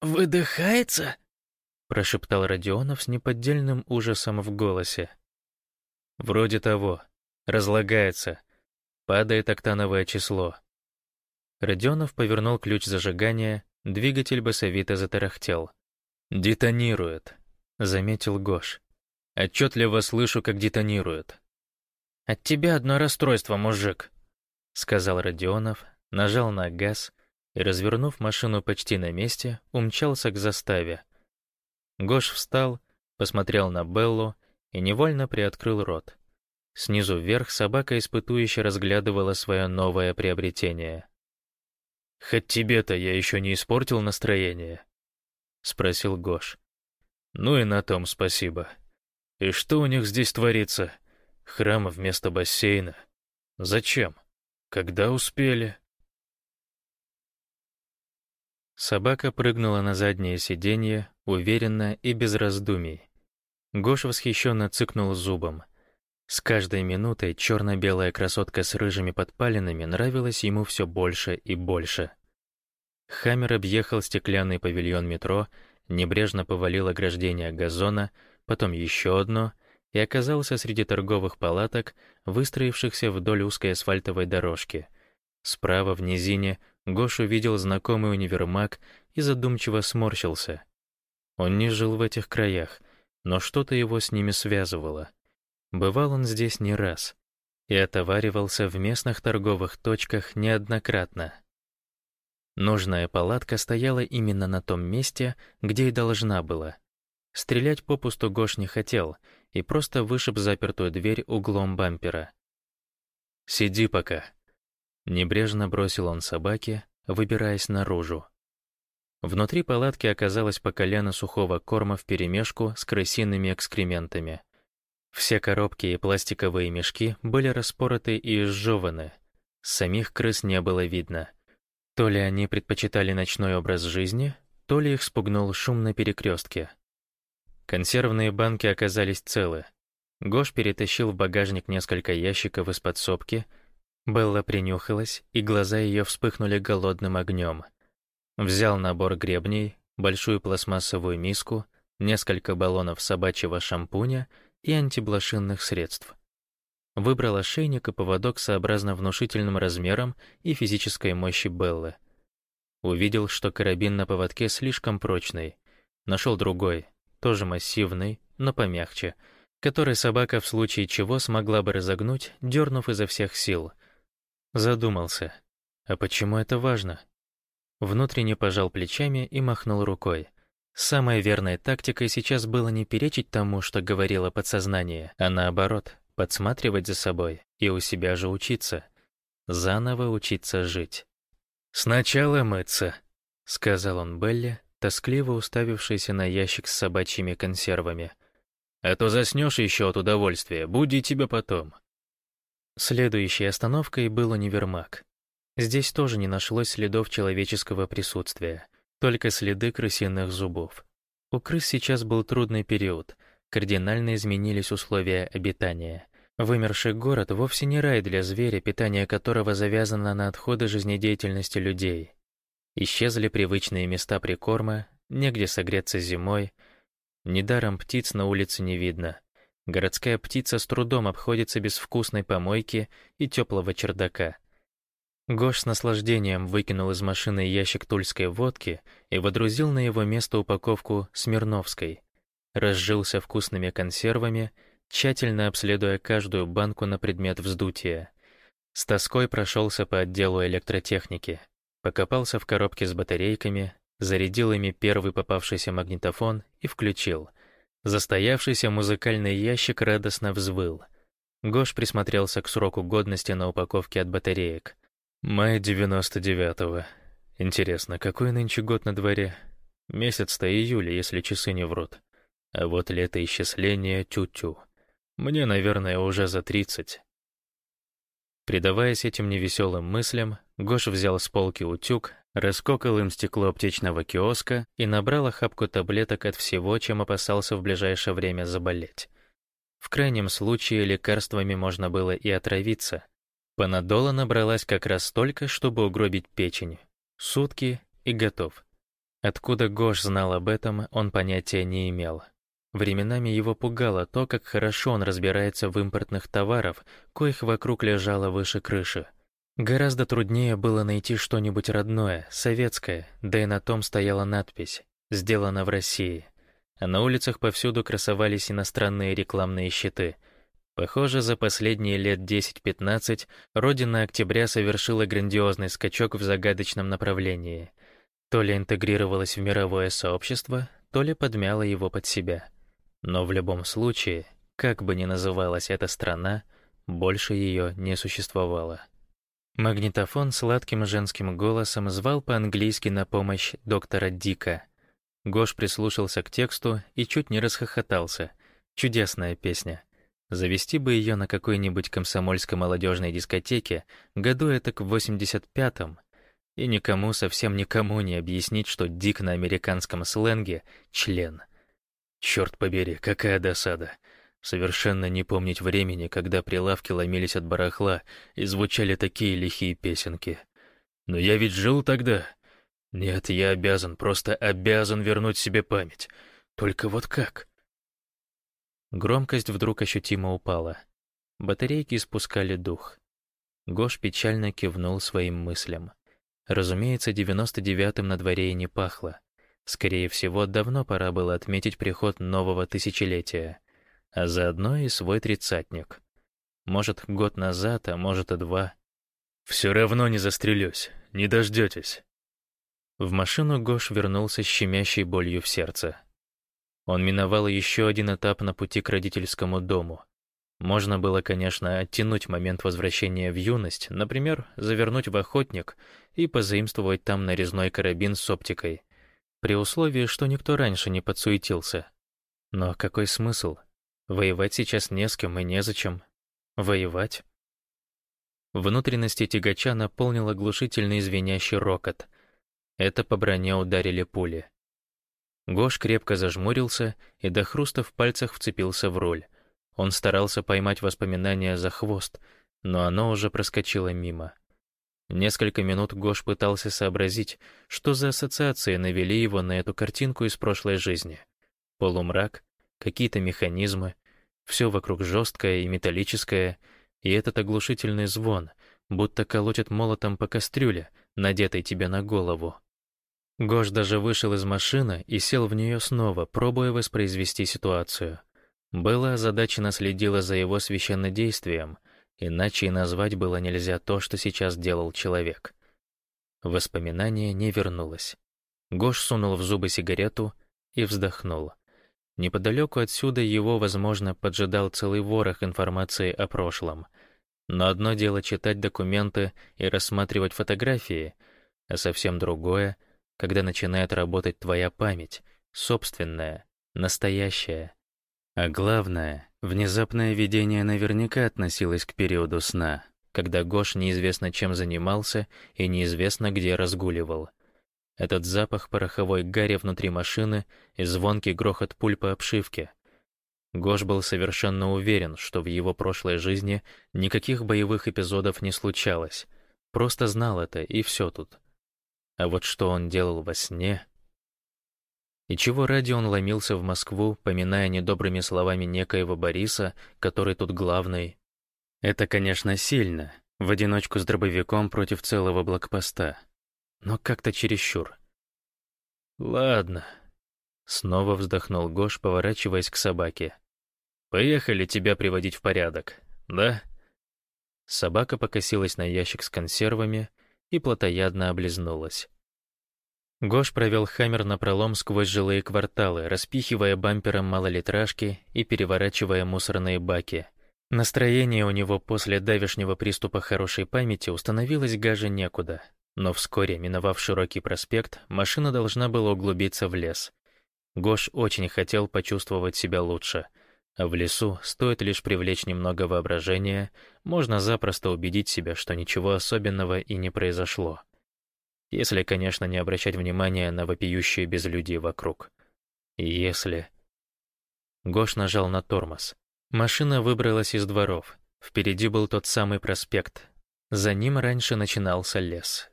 «Выдыхается?» — прошептал Родионов с неподдельным ужасом в голосе. «Вроде того. Разлагается. Падает октановое число». Родионов повернул ключ зажигания, двигатель басовито затарахтел. «Детонирует», — заметил Гош. «Отчетливо слышу, как детонирует». «От тебя одно расстройство, мужик», — сказал Родионов, нажал на газ и, развернув машину почти на месте, умчался к заставе. Гош встал, посмотрел на Беллу и невольно приоткрыл рот. Снизу вверх собака испытующе разглядывала свое новое приобретение. «Хоть тебе-то я еще не испортил настроение?» — спросил Гош. «Ну и на том спасибо. И что у них здесь творится? Храм вместо бассейна. Зачем? Когда успели?» Собака прыгнула на заднее сиденье, уверенно и без раздумий. Гош восхищенно цыкнул зубом. С каждой минутой черно-белая красотка с рыжими подпалинами нравилась ему все больше и больше. Хаммер объехал стеклянный павильон метро, небрежно повалил ограждение газона, потом еще одно и оказался среди торговых палаток, выстроившихся вдоль узкой асфальтовой дорожки. Справа в низине Гош увидел знакомый универмаг и задумчиво сморщился. Он не жил в этих краях, но что-то его с ними связывало. Бывал он здесь не раз и отоваривался в местных торговых точках неоднократно. Нужная палатка стояла именно на том месте, где и должна была. Стрелять попусту Гош не хотел и просто вышиб запертую дверь углом бампера. «Сиди пока», Небрежно бросил он собаке, выбираясь наружу. Внутри палатки оказалось по колено сухого корма вперемешку с крысиными экскрементами. Все коробки и пластиковые мешки были распороты и изжеваны. Самих крыс не было видно. То ли они предпочитали ночной образ жизни, то ли их спугнул шум на перекрестке. Консервные банки оказались целы. Гош перетащил в багажник несколько ящиков из подсобки — Белла принюхалась, и глаза ее вспыхнули голодным огнем. Взял набор гребней, большую пластмассовую миску, несколько баллонов собачьего шампуня и антиблошинных средств. Выбрал ошейник и поводок сообразно внушительным размером и физической мощи Беллы. Увидел, что карабин на поводке слишком прочный. Нашел другой, тоже массивный, но помягче, который собака в случае чего смогла бы разогнуть, дернув изо всех сил — Задумался. А почему это важно? Внутренне пожал плечами и махнул рукой. Самой верной тактикой сейчас было не перечить тому, что говорило подсознание, а наоборот, подсматривать за собой и у себя же учиться. Заново учиться жить. «Сначала мыться», — сказал он Белли, тоскливо уставившийся на ящик с собачьими консервами. «А то заснешь еще от удовольствия, буди тебя потом». Следующей остановкой был универмаг. Здесь тоже не нашлось следов человеческого присутствия, только следы крысиных зубов. У крыс сейчас был трудный период, кардинально изменились условия обитания. Вымерший город вовсе не рай для зверя, питание которого завязано на отходы жизнедеятельности людей. Исчезли привычные места прикорма, негде согреться зимой. Недаром птиц на улице не видно. Городская птица с трудом обходится без вкусной помойки и теплого чердака. Гош с наслаждением выкинул из машины ящик тульской водки и водрузил на его место упаковку Смирновской. Разжился вкусными консервами, тщательно обследуя каждую банку на предмет вздутия. С тоской прошелся по отделу электротехники, покопался в коробке с батарейками, зарядил ими первый попавшийся магнитофон и включил. Застоявшийся музыкальный ящик радостно взвыл. Гош присмотрелся к сроку годности на упаковке от батареек. Май 99-го. Интересно, какой нынче год на дворе? Месяц-то июля, если часы не врут. А вот летоисчисление тю-тю. Мне, наверное, уже за тридцать. Предаваясь этим невеселым мыслям, Гош взял с полки утюг, раскокал им стекло аптечного киоска и набрал охапку таблеток от всего, чем опасался в ближайшее время заболеть. В крайнем случае лекарствами можно было и отравиться. Панадола набралась как раз столько, чтобы угробить печень. Сутки и готов. Откуда Гош знал об этом, он понятия не имел. Временами его пугало то, как хорошо он разбирается в импортных товарах, коих вокруг лежало выше крыши. Гораздо труднее было найти что-нибудь родное, советское, да и на том стояла надпись «Сделано в России». А на улицах повсюду красовались иностранные рекламные щиты. Похоже, за последние лет 10-15 Родина Октября совершила грандиозный скачок в загадочном направлении. То ли интегрировалась в мировое сообщество, то ли подмяла его под себя. Но в любом случае, как бы ни называлась эта страна, больше ее не существовало. Магнитофон сладким женским голосом звал по-английски на помощь доктора Дика. Гош прислушался к тексту и чуть не расхохотался. Чудесная песня. Завести бы ее на какой-нибудь комсомольской молодежной дискотеке, году это к 85-м, и никому, совсем никому не объяснить, что Дик на американском сленге — член — Черт побери, какая досада. Совершенно не помнить времени, когда прилавки ломились от барахла и звучали такие лихие песенки. Но я ведь жил тогда. Нет, я обязан, просто обязан вернуть себе память. Только вот как? Громкость вдруг ощутимо упала. Батарейки испускали дух. Гош печально кивнул своим мыслям. Разумеется, девяносто девятым на дворе и не пахло. Скорее всего, давно пора было отметить приход нового тысячелетия, а заодно и свой тридцатник. Может, год назад, а может и два. «Все равно не застрелюсь, не дождетесь». В машину Гош вернулся с щемящей болью в сердце. Он миновал еще один этап на пути к родительскому дому. Можно было, конечно, оттянуть момент возвращения в юность, например, завернуть в охотник и позаимствовать там нарезной карабин с оптикой — при условии, что никто раньше не подсуетился. Но какой смысл? Воевать сейчас не с кем и незачем. Воевать? Внутренности тягача наполнил оглушительный звенящий рокот. Это по броне ударили пули. Гош крепко зажмурился и до хруста в пальцах вцепился в руль. Он старался поймать воспоминания за хвост, но оно уже проскочило мимо. Несколько минут Гош пытался сообразить, что за ассоциации навели его на эту картинку из прошлой жизни. Полумрак, какие-то механизмы, все вокруг жесткое и металлическое, и этот оглушительный звон, будто колотит молотом по кастрюле, надетой тебе на голову. Гош даже вышел из машины и сел в нее снова, пробуя воспроизвести ситуацию. Была озадаченно следила за его священнодействием — Иначе и назвать было нельзя то, что сейчас делал человек. Воспоминание не вернулось. Гош сунул в зубы сигарету и вздохнул. Неподалеку отсюда его, возможно, поджидал целый ворох информации о прошлом. Но одно дело читать документы и рассматривать фотографии, а совсем другое, когда начинает работать твоя память, собственная, настоящая. А главное, внезапное видение наверняка относилось к периоду сна, когда Гош неизвестно чем занимался и неизвестно где разгуливал. Этот запах пороховой гари внутри машины и звонкий грохот пуль по обшивке. Гош был совершенно уверен, что в его прошлой жизни никаких боевых эпизодов не случалось. Просто знал это, и все тут. А вот что он делал во сне... И чего ради он ломился в Москву, поминая недобрыми словами некоего Бориса, который тут главный. Это, конечно, сильно, в одиночку с дробовиком против целого блокпоста. Но как-то чересчур. «Ладно», — снова вздохнул Гош, поворачиваясь к собаке. «Поехали тебя приводить в порядок, да?» Собака покосилась на ящик с консервами и плотоядно облизнулась. Гош провел Хаммер напролом сквозь жилые кварталы, распихивая бампером малолитражки и переворачивая мусорные баки. Настроение у него после давешнего приступа хорошей памяти установилось гаже некуда. Но вскоре, миновав широкий проспект, машина должна была углубиться в лес. Гош очень хотел почувствовать себя лучше. А в лесу стоит лишь привлечь немного воображения, можно запросто убедить себя, что ничего особенного и не произошло. Если, конечно, не обращать внимания на вопиющие безлюдие вокруг. Если... Гош нажал на тормоз. Машина выбралась из дворов. Впереди был тот самый проспект. За ним раньше начинался лес.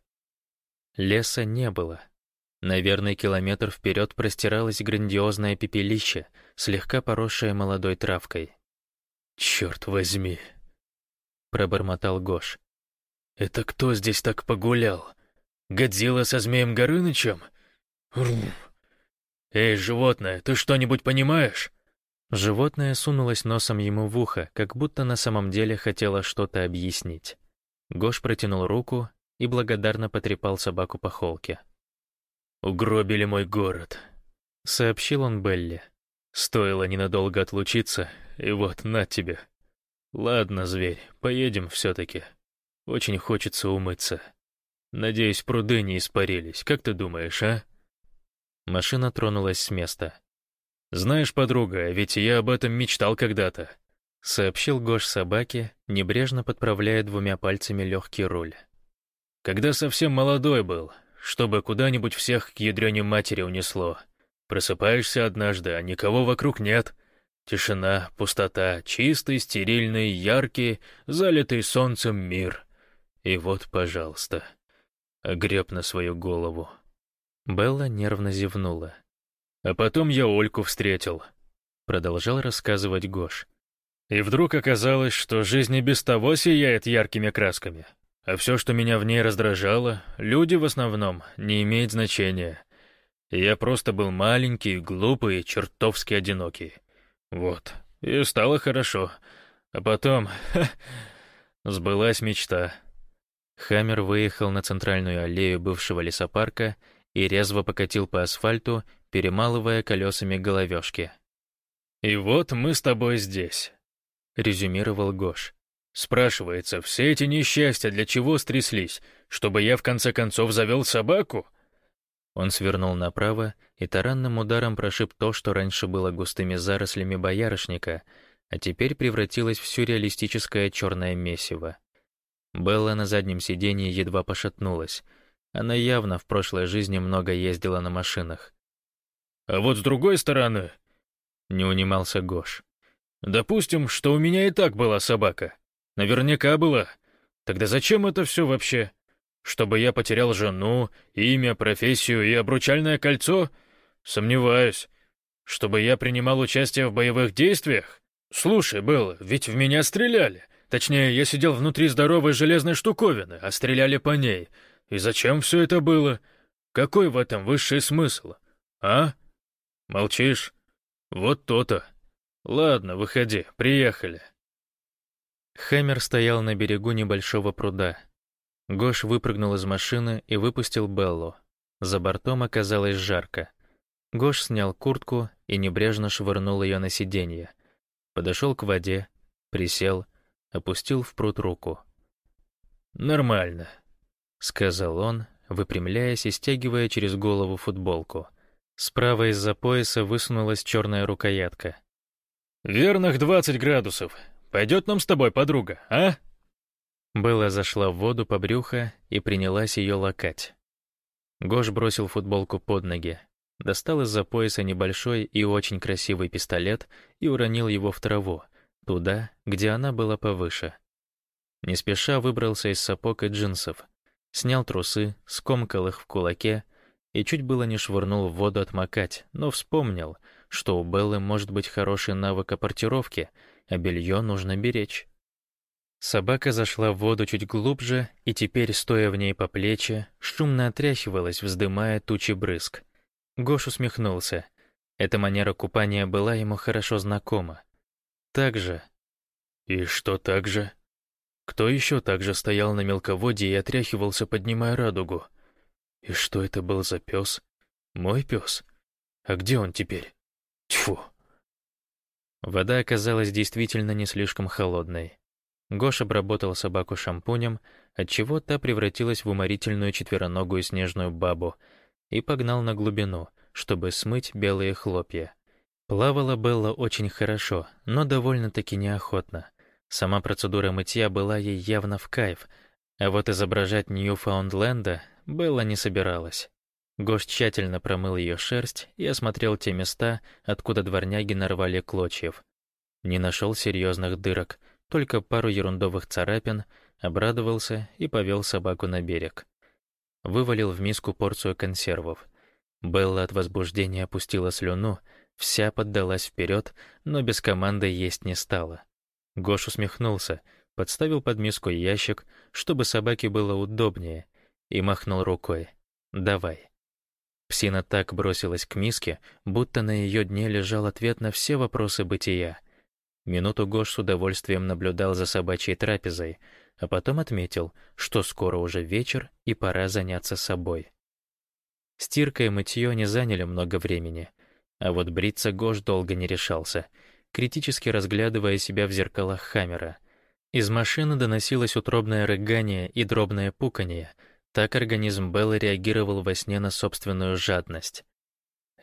Леса не было. Наверное, километр вперед простиралось грандиозное пепелище, слегка поросшее молодой травкой. «Черт возьми!» — пробормотал Гош. «Это кто здесь так погулял? Годзилла со Змеем Горынычем? Эй, животное, ты что-нибудь понимаешь?» Животное сунулось носом ему в ухо, как будто на самом деле хотело что-то объяснить. Гош протянул руку и благодарно потрепал собаку по холке. «Угробили мой город», — сообщил он Белли. «Стоило ненадолго отлучиться, и вот, на тебе. Ладно, зверь, поедем все-таки. Очень хочется умыться». Надеюсь, пруды не испарились. Как ты думаешь, а?» Машина тронулась с места. «Знаешь, подруга, ведь я об этом мечтал когда-то», — сообщил Гош собаке, небрежно подправляя двумя пальцами легкий руль. «Когда совсем молодой был, чтобы куда-нибудь всех к ядрёне матери унесло. Просыпаешься однажды, а никого вокруг нет. Тишина, пустота, чистый, стерильный, яркий, залитый солнцем мир. И вот, пожалуйста» огреб на свою голову. Белла нервно зевнула. «А потом я Ольку встретил», — продолжал рассказывать Гош. «И вдруг оказалось, что жизнь и без того сияет яркими красками. А все, что меня в ней раздражало, люди в основном, не имеет значения. я просто был маленький, глупый, чертовски одинокий. Вот. И стало хорошо. А потом... *laughs* Ха, сбылась мечта». Хаммер выехал на центральную аллею бывшего лесопарка и резво покатил по асфальту, перемалывая колесами головешки. «И вот мы с тобой здесь», — резюмировал Гош. «Спрашивается, все эти несчастья для чего стряслись? Чтобы я в конце концов завел собаку?» Он свернул направо и таранным ударом прошиб то, что раньше было густыми зарослями боярышника, а теперь превратилось в сюрреалистическое черное месиво. Белла на заднем сиденье едва пошатнулась. Она явно в прошлой жизни много ездила на машинах. «А вот с другой стороны...» — не унимался Гош. «Допустим, что у меня и так была собака. Наверняка была. Тогда зачем это все вообще? Чтобы я потерял жену, имя, профессию и обручальное кольцо? Сомневаюсь. Чтобы я принимал участие в боевых действиях? Слушай, Белла, ведь в меня стреляли. Точнее, я сидел внутри здоровой железной штуковины, а стреляли по ней. И зачем все это было? Какой в этом высший смысл? А? Молчишь? Вот то-то. Ладно, выходи, приехали. Хэмер стоял на берегу небольшого пруда. Гош выпрыгнул из машины и выпустил Беллу. За бортом оказалось жарко. Гош снял куртку и небрежно швырнул ее на сиденье. Подошел к воде, присел — опустил в пруд руку. «Нормально», — сказал он, выпрямляясь и стягивая через голову футболку. Справа из-за пояса высунулась черная рукоятка. «Верных двадцать градусов. Пойдет нам с тобой, подруга, а?» Белла зашла в воду по брюхо и принялась ее лакать. Гош бросил футболку под ноги, достал из-за пояса небольшой и очень красивый пистолет и уронил его в траву, туда, где она была повыше. Не спеша выбрался из сапог и джинсов. Снял трусы, скомкал их в кулаке и чуть было не швырнул в воду отмокать, но вспомнил, что у Беллы может быть хороший навык опортировки, а белье нужно беречь. Собака зашла в воду чуть глубже и теперь, стоя в ней по плечи, шумно отряхивалась, вздымая тучи брызг. Гош усмехнулся. Эта манера купания была ему хорошо знакома. Так же... И что так же? Кто еще так же стоял на мелководье и отряхивался, поднимая радугу? И что это был за пес? Мой пес? А где он теперь? Тьфу! Вода оказалась действительно не слишком холодной. Гош обработал собаку шампунем, отчего та превратилась в уморительную четвероногую снежную бабу, и погнал на глубину, чтобы смыть белые хлопья. Плавала Белла очень хорошо, но довольно-таки неохотно. Сама процедура мытья была ей явно в кайф, а вот изображать Ньюфаундленда Белла не собиралась. Гош тщательно промыл ее шерсть и осмотрел те места, откуда дворняги нарвали клочьев. Не нашел серьезных дырок, только пару ерундовых царапин, обрадовался и повел собаку на берег. Вывалил в миску порцию консервов. Белла от возбуждения опустила слюну, вся поддалась вперед, но без команды есть не стала. Гош усмехнулся, подставил под миску ящик, чтобы собаке было удобнее, и махнул рукой. «Давай». Псина так бросилась к миске, будто на ее дне лежал ответ на все вопросы бытия. Минуту Гош с удовольствием наблюдал за собачьей трапезой, а потом отметил, что скоро уже вечер и пора заняться собой. Стирка и мытье не заняли много времени, а вот бриться Гош долго не решался, критически разглядывая себя в зеркалах Хаммера. Из машины доносилось утробное рыгание и дробное пуканье. Так организм Беллы реагировал во сне на собственную жадность.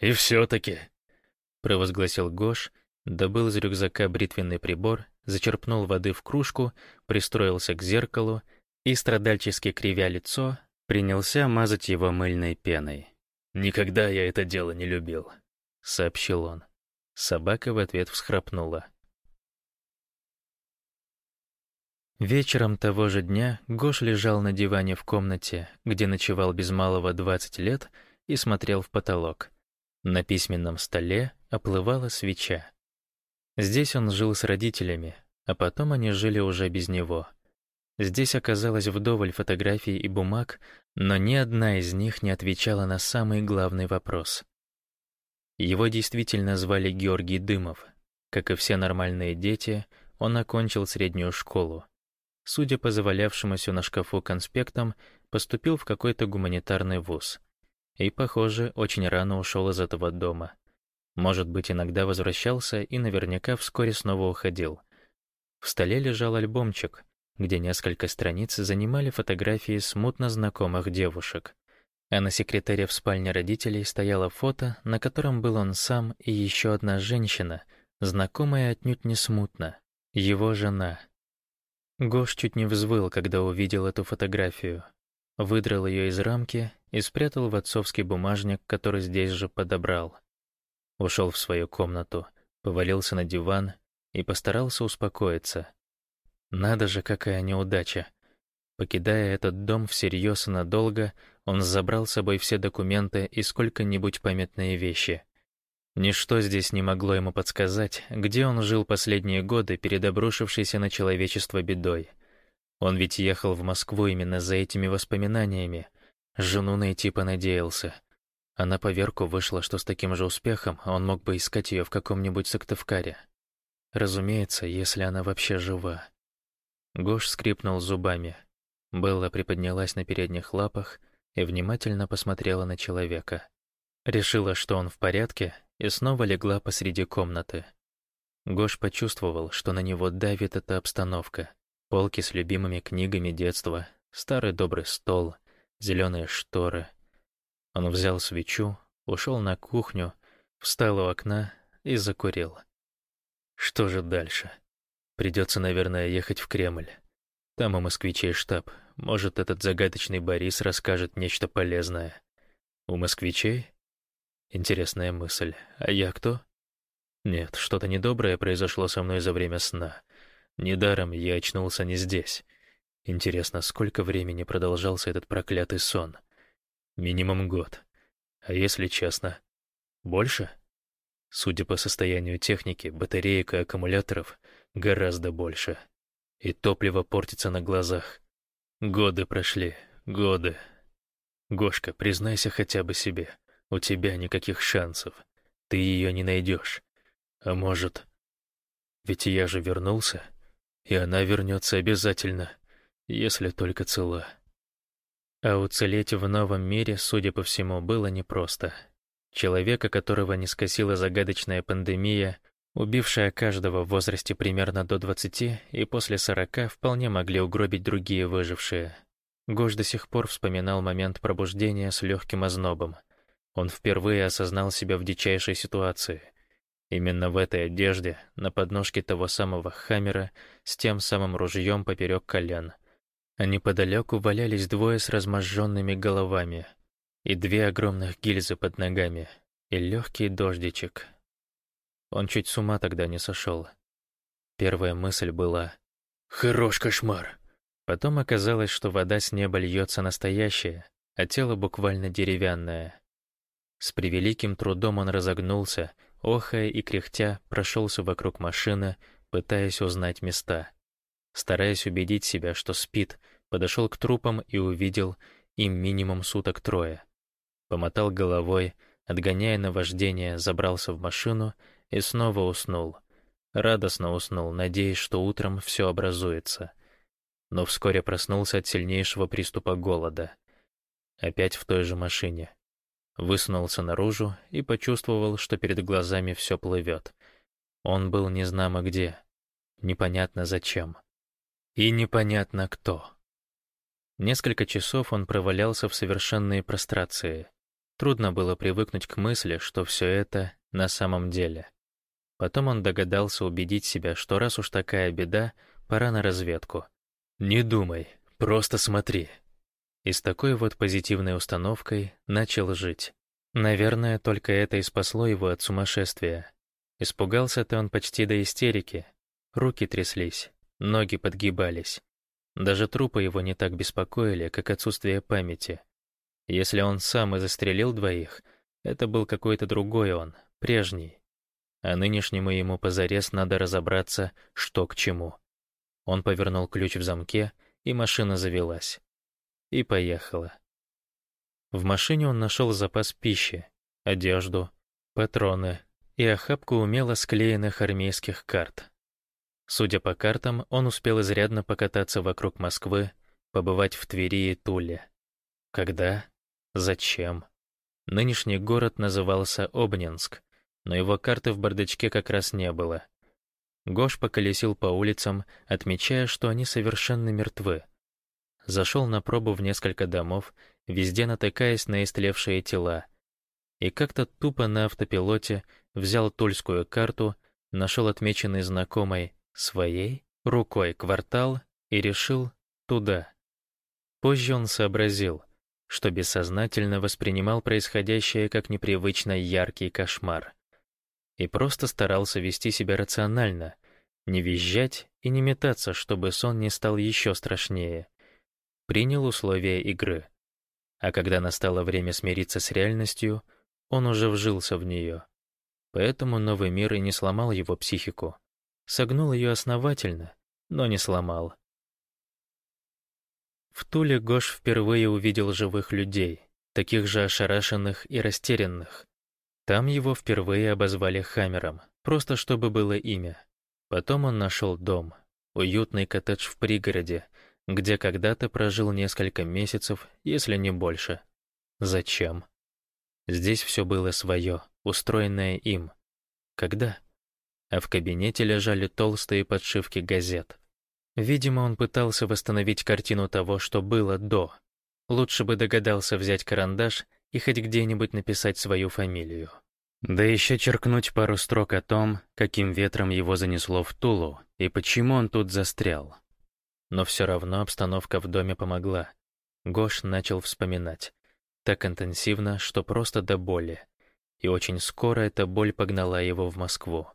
«И все-таки», — провозгласил Гош, — Добыл из рюкзака бритвенный прибор, зачерпнул воды в кружку, пристроился к зеркалу и, страдальчески кривя лицо, принялся мазать его мыльной пеной. «Никогда я это дело не любил», — сообщил он. Собака в ответ всхрапнула. Вечером того же дня Гош лежал на диване в комнате, где ночевал без малого 20 лет, и смотрел в потолок. На письменном столе оплывала свеча. Здесь он жил с родителями, а потом они жили уже без него. Здесь оказалось вдоволь фотографий и бумаг, но ни одна из них не отвечала на самый главный вопрос. Его действительно звали Георгий Дымов. Как и все нормальные дети, он окончил среднюю школу. Судя по завалявшемуся на шкафу конспектам, поступил в какой-то гуманитарный вуз. И, похоже, очень рано ушел из этого дома. Может быть, иногда возвращался и наверняка вскоре снова уходил. В столе лежал альбомчик, где несколько страниц занимали фотографии смутно знакомых девушек. А на секретаре в спальне родителей стояло фото, на котором был он сам и еще одна женщина, знакомая отнюдь не смутно, его жена. Гош чуть не взвыл, когда увидел эту фотографию. Выдрал ее из рамки и спрятал в отцовский бумажник, который здесь же подобрал. Ушел в свою комнату, повалился на диван и постарался успокоиться. Надо же, какая неудача. Покидая этот дом всерьез и надолго, он забрал с собой все документы и сколько-нибудь памятные вещи. Ничто здесь не могло ему подсказать, где он жил последние годы перед обрушившейся на человечество бедой. Он ведь ехал в Москву именно за этими воспоминаниями. Жену найти понадеялся. А на поверку вышло, что с таким же успехом он мог бы искать ее в каком-нибудь Сыктывкаре. Разумеется, если она вообще жива. Гош скрипнул зубами. Белла приподнялась на передних лапах и внимательно посмотрела на человека. Решила, что он в порядке, и снова легла посреди комнаты. Гош почувствовал, что на него давит эта обстановка. Полки с любимыми книгами детства, старый добрый стол, зеленые шторы — он взял свечу, ушел на кухню, встал у окна и закурил. Что же дальше? Придется, наверное, ехать в Кремль. Там у москвичей штаб. Может, этот загадочный Борис расскажет нечто полезное. У москвичей? Интересная мысль. А я кто? Нет, что-то недоброе произошло со мной за время сна. Недаром я очнулся не здесь. Интересно, сколько времени продолжался этот проклятый сон? Минимум год. А если честно, больше? Судя по состоянию техники, батареек и аккумуляторов гораздо больше. И топливо портится на глазах. Годы прошли, годы. Гошка, признайся хотя бы себе, у тебя никаких шансов. Ты ее не найдешь. А может... Ведь я же вернулся, и она вернется обязательно если только цела. А уцелеть в новом мире, судя по всему, было непросто. Человека, которого не скосила загадочная пандемия, убившая каждого в возрасте примерно до 20 и после 40, вполне могли угробить другие выжившие. Гош до сих пор вспоминал момент пробуждения с легким ознобом. Он впервые осознал себя в дичайшей ситуации. Именно в этой одежде, на подножке того самого хаммера, с тем самым ружьем поперек колен — а неподалеку валялись двое с разможженными головами и две огромных гильзы под ногами и легкий дождичек. Он чуть с ума тогда не сошел. Первая мысль была «Хорош кошмар!» Потом оказалось, что вода с неба льется настоящая, а тело буквально деревянное. С превеликим трудом он разогнулся, охая и кряхтя прошелся вокруг машины, пытаясь узнать места. Стараясь убедить себя, что спит, подошел к трупам и увидел им минимум суток трое. Помотал головой, отгоняя наваждение, забрался в машину и снова уснул. Радостно уснул, надеясь, что утром все образуется. Но вскоре проснулся от сильнейшего приступа голода. Опять в той же машине. Высунулся наружу и почувствовал, что перед глазами все плывет. Он был незнамо где. Непонятно зачем. И непонятно кто. Несколько часов он провалялся в совершенной прострации. Трудно было привыкнуть к мысли, что все это на самом деле. Потом он догадался убедить себя, что раз уж такая беда, пора на разведку. «Не думай, просто смотри». И с такой вот позитивной установкой начал жить. Наверное, только это и спасло его от сумасшествия. Испугался-то он почти до истерики. Руки тряслись, Ноги подгибались. Даже трупы его не так беспокоили, как отсутствие памяти. Если он сам и застрелил двоих, это был какой-то другой он, прежний. А нынешнему ему позарез надо разобраться, что к чему. Он повернул ключ в замке, и машина завелась. И поехала. В машине он нашел запас пищи, одежду, патроны и охапку умело склеенных армейских карт. Судя по картам, он успел изрядно покататься вокруг Москвы, побывать в Твери и Туле. Когда? Зачем? Нынешний город назывался Обнинск, но его карты в бардачке как раз не было. Гош поколесил по улицам, отмечая, что они совершенно мертвы. Зашел на пробу в несколько домов, везде натыкаясь на истлевшие тела. И как-то тупо на автопилоте взял тульскую карту, нашел отмеченный знакомой своей рукой квартал и решил туда. Позже он сообразил, что бессознательно воспринимал происходящее как непривычно яркий кошмар. И просто старался вести себя рационально, не визжать и не метаться, чтобы сон не стал еще страшнее. Принял условия игры. А когда настало время смириться с реальностью, он уже вжился в нее. Поэтому новый мир и не сломал его психику. Согнул ее основательно, но не сломал. В Туле Гош впервые увидел живых людей, таких же ошарашенных и растерянных. Там его впервые обозвали Хаммером, просто чтобы было имя. Потом он нашел дом, уютный коттедж в пригороде, где когда-то прожил несколько месяцев, если не больше. Зачем? Здесь все было свое, устроенное им. Когда? а в кабинете лежали толстые подшивки газет. Видимо, он пытался восстановить картину того, что было до. Лучше бы догадался взять карандаш и хоть где-нибудь написать свою фамилию. Да еще черкнуть пару строк о том, каким ветром его занесло в Тулу и почему он тут застрял. Но все равно обстановка в доме помогла. Гош начал вспоминать. Так интенсивно, что просто до боли. И очень скоро эта боль погнала его в Москву.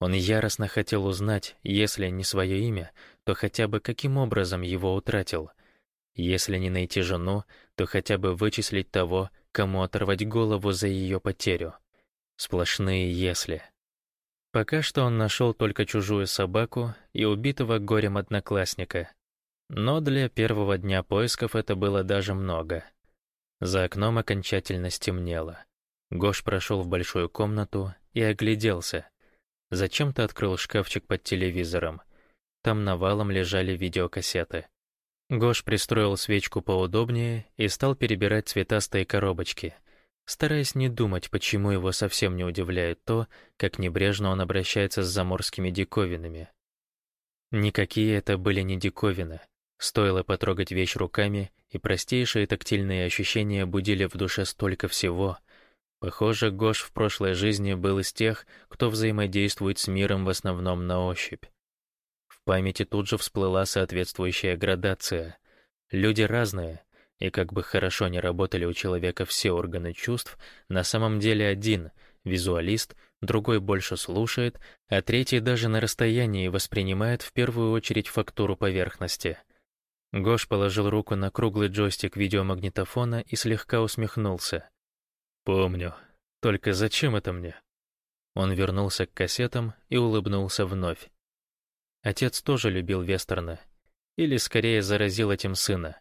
Он яростно хотел узнать, если не свое имя, то хотя бы каким образом его утратил. Если не найти жену, то хотя бы вычислить того, кому оторвать голову за ее потерю. Сплошные «если». Пока что он нашел только чужую собаку и убитого горем одноклассника. Но для первого дня поисков это было даже много. За окном окончательно стемнело. Гош прошел в большую комнату и огляделся. Зачем-то открыл шкафчик под телевизором. Там навалом лежали видеокассеты. Гош пристроил свечку поудобнее и стал перебирать цветастые коробочки, стараясь не думать, почему его совсем не удивляет то, как небрежно он обращается с заморскими диковинами. Никакие это были не диковины. Стоило потрогать вещь руками, и простейшие тактильные ощущения будили в душе столько всего. Похоже, Гош в прошлой жизни был из тех, кто взаимодействует с миром в основном на ощупь. Памяти тут же всплыла соответствующая градация. Люди разные, и как бы хорошо не работали у человека все органы чувств, на самом деле один — визуалист, другой больше слушает, а третий даже на расстоянии воспринимает в первую очередь фактуру поверхности. Гош положил руку на круглый джойстик видеомагнитофона и слегка усмехнулся. «Помню. Только зачем это мне?» Он вернулся к кассетам и улыбнулся вновь. Отец тоже любил вестерны. Или, скорее, заразил этим сына.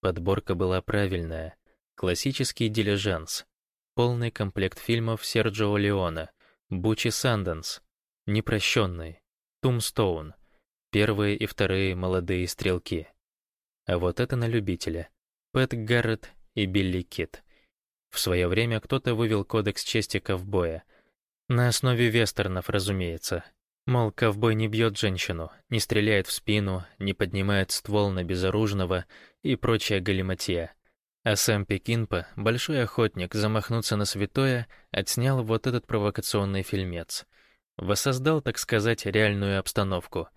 Подборка была правильная. Классический дилижанс. Полный комплект фильмов Серджио Леоне. Буч и Санденс. Непрощенный. Тумстоун. Первые и вторые молодые стрелки. А вот это на любителя. Пэт Гаррет и Билли Кид. В свое время кто-то вывел кодекс чести ковбоя. На основе вестернов, разумеется. Мол, ковбой не бьет женщину, не стреляет в спину, не поднимает ствол на безоружного и прочая галиматья. А сам Пекинпа, большой охотник, замахнуться на святое, отснял вот этот провокационный фильмец. Воссоздал, так сказать, реальную обстановку.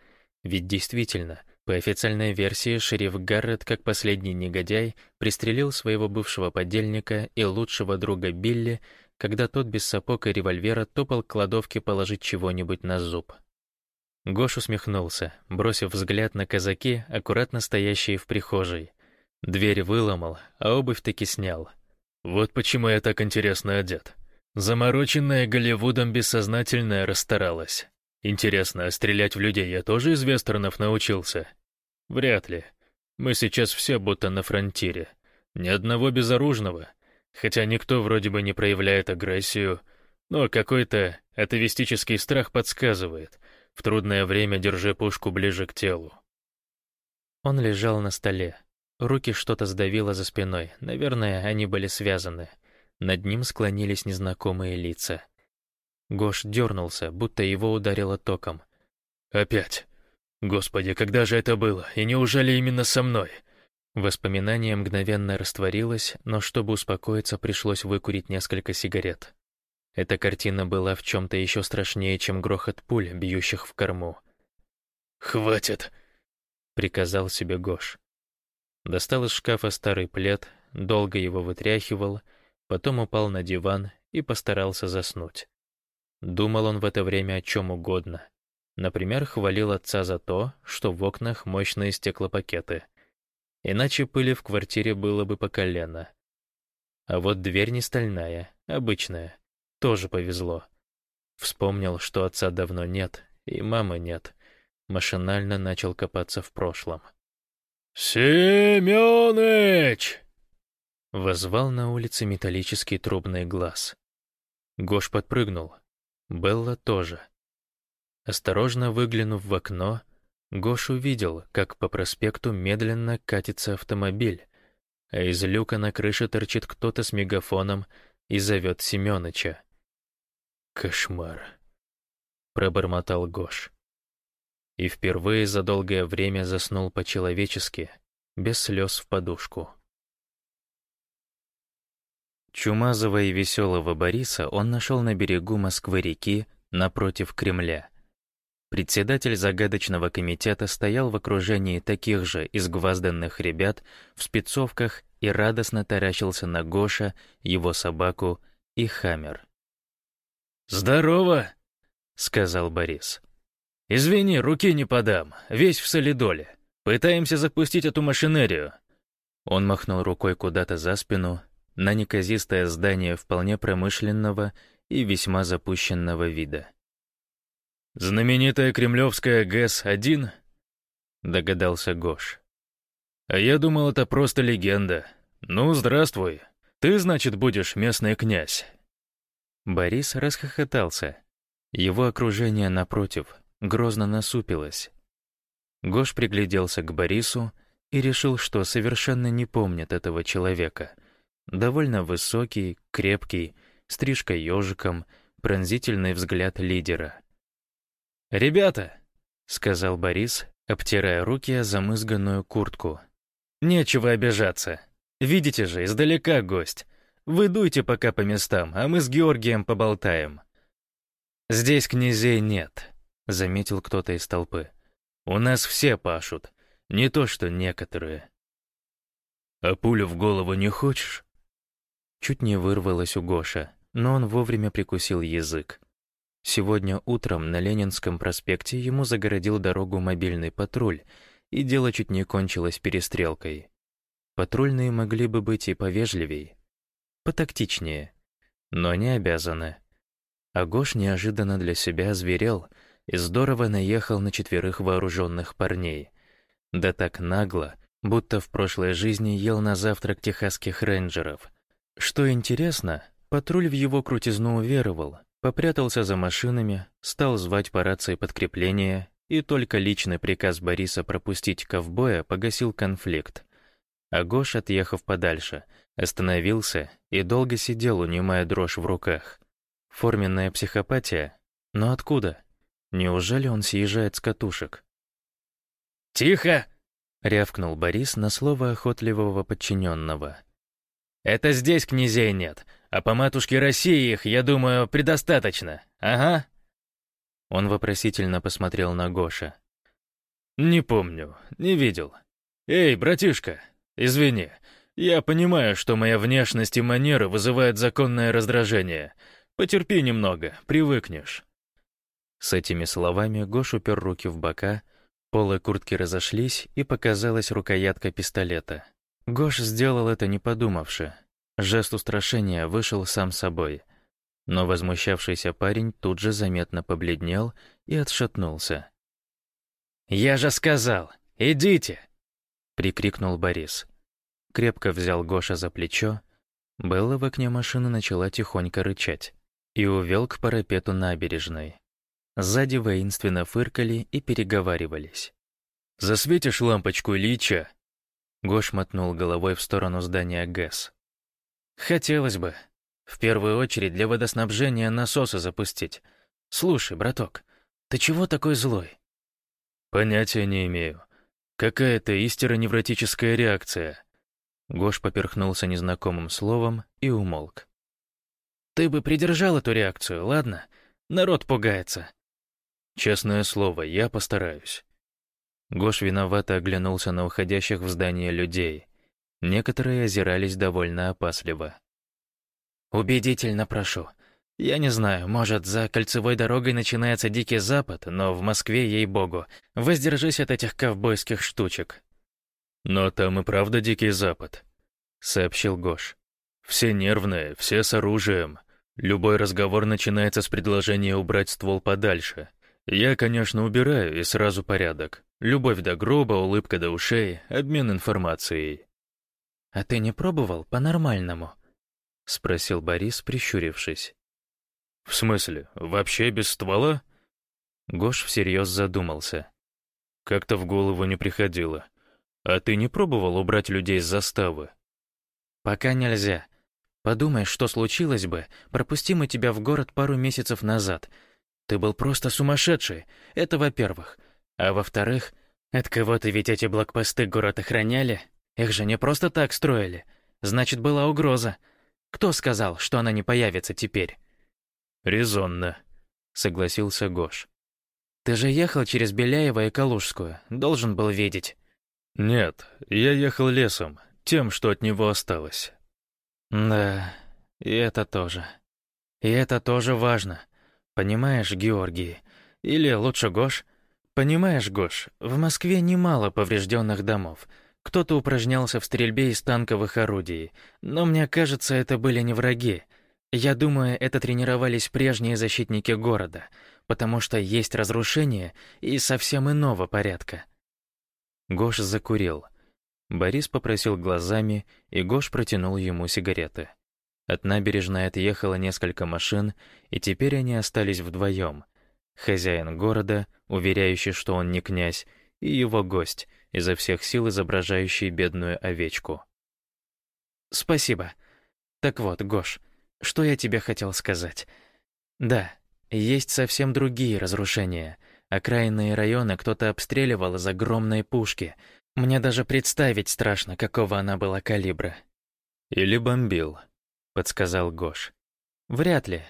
Ведь действительно, по официальной версии, шериф Гаррет, как последний негодяй, пристрелил своего бывшего подельника и лучшего друга Билли, когда тот без сапог и револьвера топал к кладовке положить чего-нибудь на зуб. Гош усмехнулся, бросив взгляд на казаки, аккуратно стоящие в прихожей. Дверь выломал, а обувь таки снял. «Вот почему я так интересно одет. Замороченная Голливудом бессознательная расстаралась. Интересно, а стрелять в людей я тоже из вестернов научился? Вряд ли. Мы сейчас все будто на фронтире. Ни одного безоружного, хотя никто вроде бы не проявляет агрессию, но какой-то атовистический страх подсказывает. В трудное время держи пушку ближе к телу. Он лежал на столе. Руки что-то сдавило за спиной. Наверное, они были связаны. Над ним склонились незнакомые лица. Гош дернулся, будто его ударило током. «Опять! Господи, когда же это было? И неужели именно со мной?» Воспоминание мгновенно растворилось, но чтобы успокоиться, пришлось выкурить несколько сигарет. Эта картина была в чем-то еще страшнее, чем грохот пуль, бьющих в корму. «Хватит!» — приказал себе Гош. Достал из шкафа старый плед, долго его вытряхивал, потом упал на диван и постарался заснуть. Думал он в это время о чем угодно. Например, хвалил отца за то, что в окнах мощные стеклопакеты — Иначе пыли в квартире было бы по колено. А вот дверь не стальная, обычная. Тоже повезло. Вспомнил, что отца давно нет, и мамы нет. Машинально начал копаться в прошлом. «Семёныч!» Возвал на улице металлический трубный глаз. Гош подпрыгнул. Белла тоже. Осторожно выглянув в окно, Гош увидел, как по проспекту медленно катится автомобиль, а из люка на крыше торчит кто-то с мегафоном и зовет Семёныча. «Кошмар», — пробормотал Гош. И впервые за долгое время заснул по-человечески, без слез в подушку. Чумазого и веселого Бориса он нашел на берегу Москвы-реки напротив Кремля — Председатель загадочного комитета стоял в окружении таких же изгвазданных ребят в спецовках и радостно таращился на Гоша, его собаку и Хаммер. «Здорово!» сказал Борис. «Извини, руки не подам, весь в солидоле. Пытаемся запустить эту машинерию». Он махнул рукой куда-то за спину, на неказистое здание вполне промышленного и весьма запущенного вида. «Знаменитая кремлевская ГЭС-1?» — догадался Гош. «А я думал, это просто легенда. Ну, здравствуй. Ты, значит, будешь местный князь». Борис расхохотался. Его окружение, напротив, грозно насупилось. Гош пригляделся к Борису и решил, что совершенно не помнит этого человека. Довольно высокий, крепкий, стрижка ежиком, пронзительный взгляд лидера. «Ребята!» — сказал Борис, обтирая руки о замызганную куртку. «Нечего обижаться. Видите же, издалека гость. Вы дуйте пока по местам, а мы с Георгием поболтаем». «Здесь князей нет», — заметил кто-то из толпы. «У нас все пашут, не то что некоторые». «А пулю в голову не хочешь?» Чуть не вырвалось у Гоша, но он вовремя прикусил язык. Сегодня утром на Ленинском проспекте ему загородил дорогу мобильный патруль, и дело чуть не кончилось перестрелкой. Патрульные могли бы быть и повежливей, потактичнее, но не обязаны. А Гош неожиданно для себя зверел и здорово наехал на четверых вооруженных парней. Да так нагло, будто в прошлой жизни ел на завтрак техасских рейнджеров. Что интересно, патруль в его крутизну уверовал — Попрятался за машинами, стал звать по рации подкрепление, и только личный приказ Бориса пропустить ковбоя погасил конфликт. А Гош, отъехав подальше, остановился и долго сидел, унимая дрожь в руках. Форменная психопатия? Но откуда? Неужели он съезжает с катушек? «Тихо!» — рявкнул Борис на слово охотливого подчиненного. «Это здесь князей нет, а по матушке России их, я думаю, предостаточно. Ага». Он вопросительно посмотрел на Гоша. «Не помню, не видел. Эй, братишка, извини, я понимаю, что моя внешность и манеры вызывают законное раздражение. Потерпи немного, привыкнешь». С этими словами Гош упер руки в бока, полы куртки разошлись, и показалась рукоятка пистолета. Гош сделал это не подумавши. Жест устрашения вышел сам собой. Но возмущавшийся парень тут же заметно побледнел и отшатнулся. «Я же сказал, идите!» — прикрикнул Борис. Крепко взял Гоша за плечо. Белла в окне машины начала тихонько рычать и увел к парапету набережной. Сзади воинственно фыркали и переговаривались. «Засветишь лампочку Ильича?» Гош мотнул головой в сторону здания ГЭС. Хотелось бы. В первую очередь для водоснабжения насосы запустить. Слушай, браток, ты чего такой злой? Понятия не имею. Какая-то истеро-невротическая реакция. Гош поперхнулся незнакомым словом и умолк. Ты бы придержал эту реакцию, ладно? Народ пугается. Честное слово, я постараюсь. Гош виновато оглянулся на уходящих в здание людей. Некоторые озирались довольно опасливо. «Убедительно прошу. Я не знаю, может, за кольцевой дорогой начинается Дикий Запад, но в Москве, ей-богу, воздержись от этих ковбойских штучек». «Но там и правда Дикий Запад», — сообщил Гош. «Все нервные, все с оружием. Любой разговор начинается с предложения убрать ствол подальше. Я, конечно, убираю, и сразу порядок. Любовь до гроба, улыбка до ушей, обмен информацией. «А ты не пробовал по-нормальному?» — спросил Борис, прищурившись. «В смысле, вообще без ствола?» Гош всерьез задумался. «Как-то в голову не приходило. А ты не пробовал убрать людей с заставы?» «Пока нельзя. Подумай, что случилось бы, пропусти мы тебя в город пару месяцев назад. Ты был просто сумасшедший, это во-первых. А во-вторых, от кого-то ведь эти блокпосты город охраняли, их же не просто так строили. Значит, была угроза. Кто сказал, что она не появится теперь? «Резонно», — согласился Гош. «Ты же ехал через Беляева и Калужскую. Должен был видеть». «Нет, я ехал лесом, тем, что от него осталось». «Да, и это тоже. И это тоже важно. Понимаешь, Георгий? Или лучше Гош? Понимаешь, Гош, в Москве немало поврежденных домов. Кто-то упражнялся в стрельбе из танковых орудий, но мне кажется, это были не враги. Я думаю, это тренировались прежние защитники города, потому что есть разрушение и совсем иного порядка. Гош закурил. Борис попросил глазами, и Гош протянул ему сигареты. От набережной отъехало несколько машин, и теперь они остались вдвоем. Хозяин города, уверяющий, что он не князь, и его гость, изо всех сил изображающий бедную овечку. «Спасибо. Так вот, Гош, что я тебе хотел сказать? Да, есть совсем другие разрушения. Окраинные районы кто-то обстреливал из огромной пушки. Мне даже представить страшно, какого она была калибра. «Или бомбил», — подсказал Гош. «Вряд ли.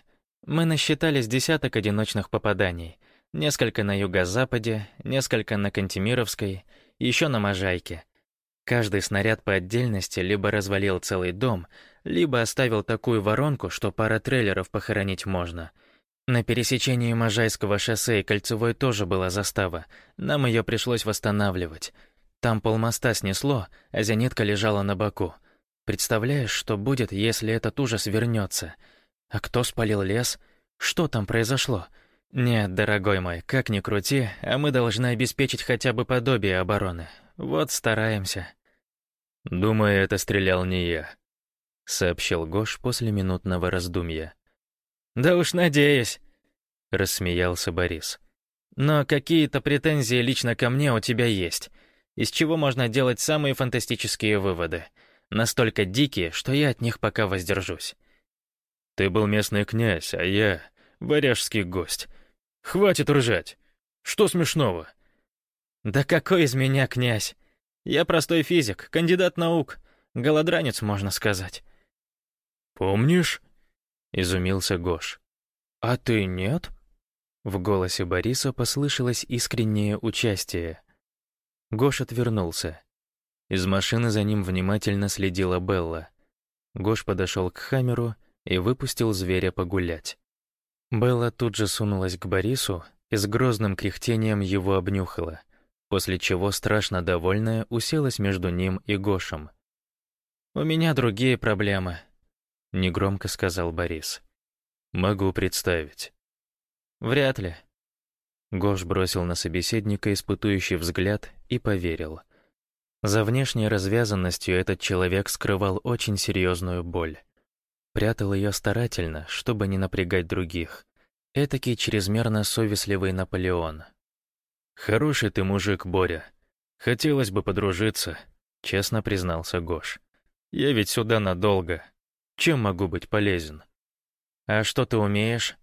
Мы насчитали с десяток одиночных попаданий. Несколько на юго-западе, несколько на Кантемировской, еще на Можайке. Каждый снаряд по отдельности либо развалил целый дом, либо оставил такую воронку, что пара трейлеров похоронить можно. На пересечении Можайского шоссе и Кольцевой тоже была застава. Нам ее пришлось восстанавливать. Там полмоста снесло, а зенитка лежала на боку. Представляешь, что будет, если этот ужас вернется? А кто спалил лес? Что там произошло? Нет, дорогой мой, как ни крути, а мы должны обеспечить хотя бы подобие обороны. Вот стараемся. «Думаю, это стрелял не я», — сообщил Гош после минутного раздумья. «Да уж надеюсь», — рассмеялся Борис. «Но какие-то претензии лично ко мне у тебя есть, из чего можно делать самые фантастические выводы, настолько дикие, что я от них пока воздержусь». «Ты был местный князь, а я — варяжский гость. Хватит ржать. Что смешного?» «Да какой из меня князь? Я простой физик, кандидат наук, голодранец, можно сказать». «Помнишь?» — изумился Гош. «А ты нет?» В голосе Бориса послышалось искреннее участие. Гош отвернулся. Из машины за ним внимательно следила Белла. Гош подошел к Хамеру и выпустил зверя погулять. Белла тут же сунулась к Борису и с грозным кряхтением его обнюхала после чего, страшно довольная, уселась между ним и Гошем. «У меня другие проблемы», — негромко сказал Борис. «Могу представить». «Вряд ли». Гош бросил на собеседника испытующий взгляд и поверил. За внешней развязанностью этот человек скрывал очень серьезную боль. Прятал ее старательно, чтобы не напрягать других. Этакий чрезмерно совестливый Наполеон — «Хороший ты мужик, Боря. Хотелось бы подружиться», — честно признался Гош. «Я ведь сюда надолго. Чем могу быть полезен?» «А что ты умеешь?»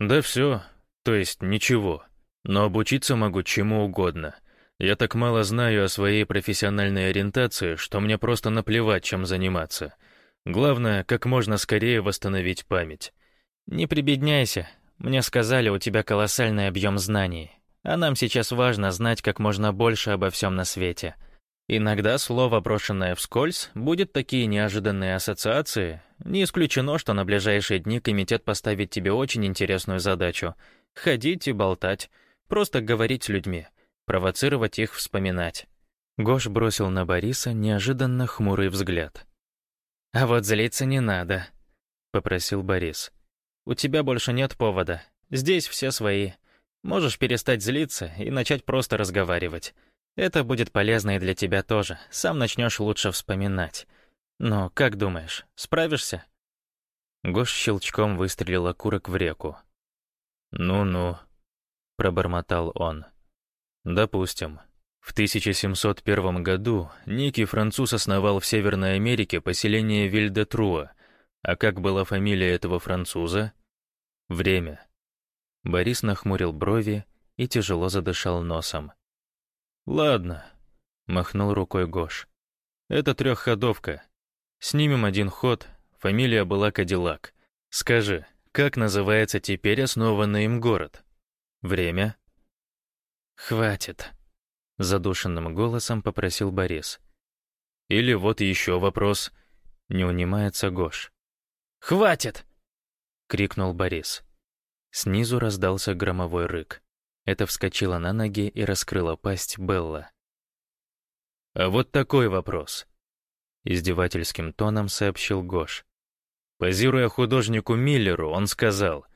«Да все. То есть ничего. Но обучиться могу чему угодно. Я так мало знаю о своей профессиональной ориентации, что мне просто наплевать, чем заниматься. Главное, как можно скорее восстановить память». «Не прибедняйся. Мне сказали, у тебя колоссальный объем знаний. А нам сейчас важно знать как можно больше обо всем на свете. Иногда слово, брошенное вскользь, будет такие неожиданные ассоциации. Не исключено, что на ближайшие дни комитет поставит тебе очень интересную задачу — ходить и болтать, просто говорить с людьми, провоцировать их вспоминать. Гош бросил на Бориса неожиданно хмурый взгляд. «А вот злиться не надо», — попросил Борис. «У тебя больше нет повода. Здесь все свои. Можешь перестать злиться и начать просто разговаривать. Это будет полезно и для тебя тоже. Сам начнешь лучше вспоминать. Но как думаешь, справишься?» Гош щелчком выстрелил окурок в реку. «Ну-ну», — пробормотал он. «Допустим. В 1701 году некий француз основал в Северной Америке поселение Вильдетруа. А как была фамилия этого француза? Время. Борис нахмурил брови и тяжело задышал носом. «Ладно», — махнул рукой Гош. «Это трехходовка. Снимем один ход, фамилия была Кадиллак. Скажи, как называется теперь основанный им город? Время?» «Хватит», — задушенным голосом попросил Борис. «Или вот еще вопрос», — не унимается Гош. «Хватит!» — крикнул Борис. Снизу раздался громовой рык. Это вскочила на ноги и раскрыла пасть Белла. «А вот такой вопрос», — издевательским тоном сообщил Гош. Позируя художнику Миллеру, он сказал,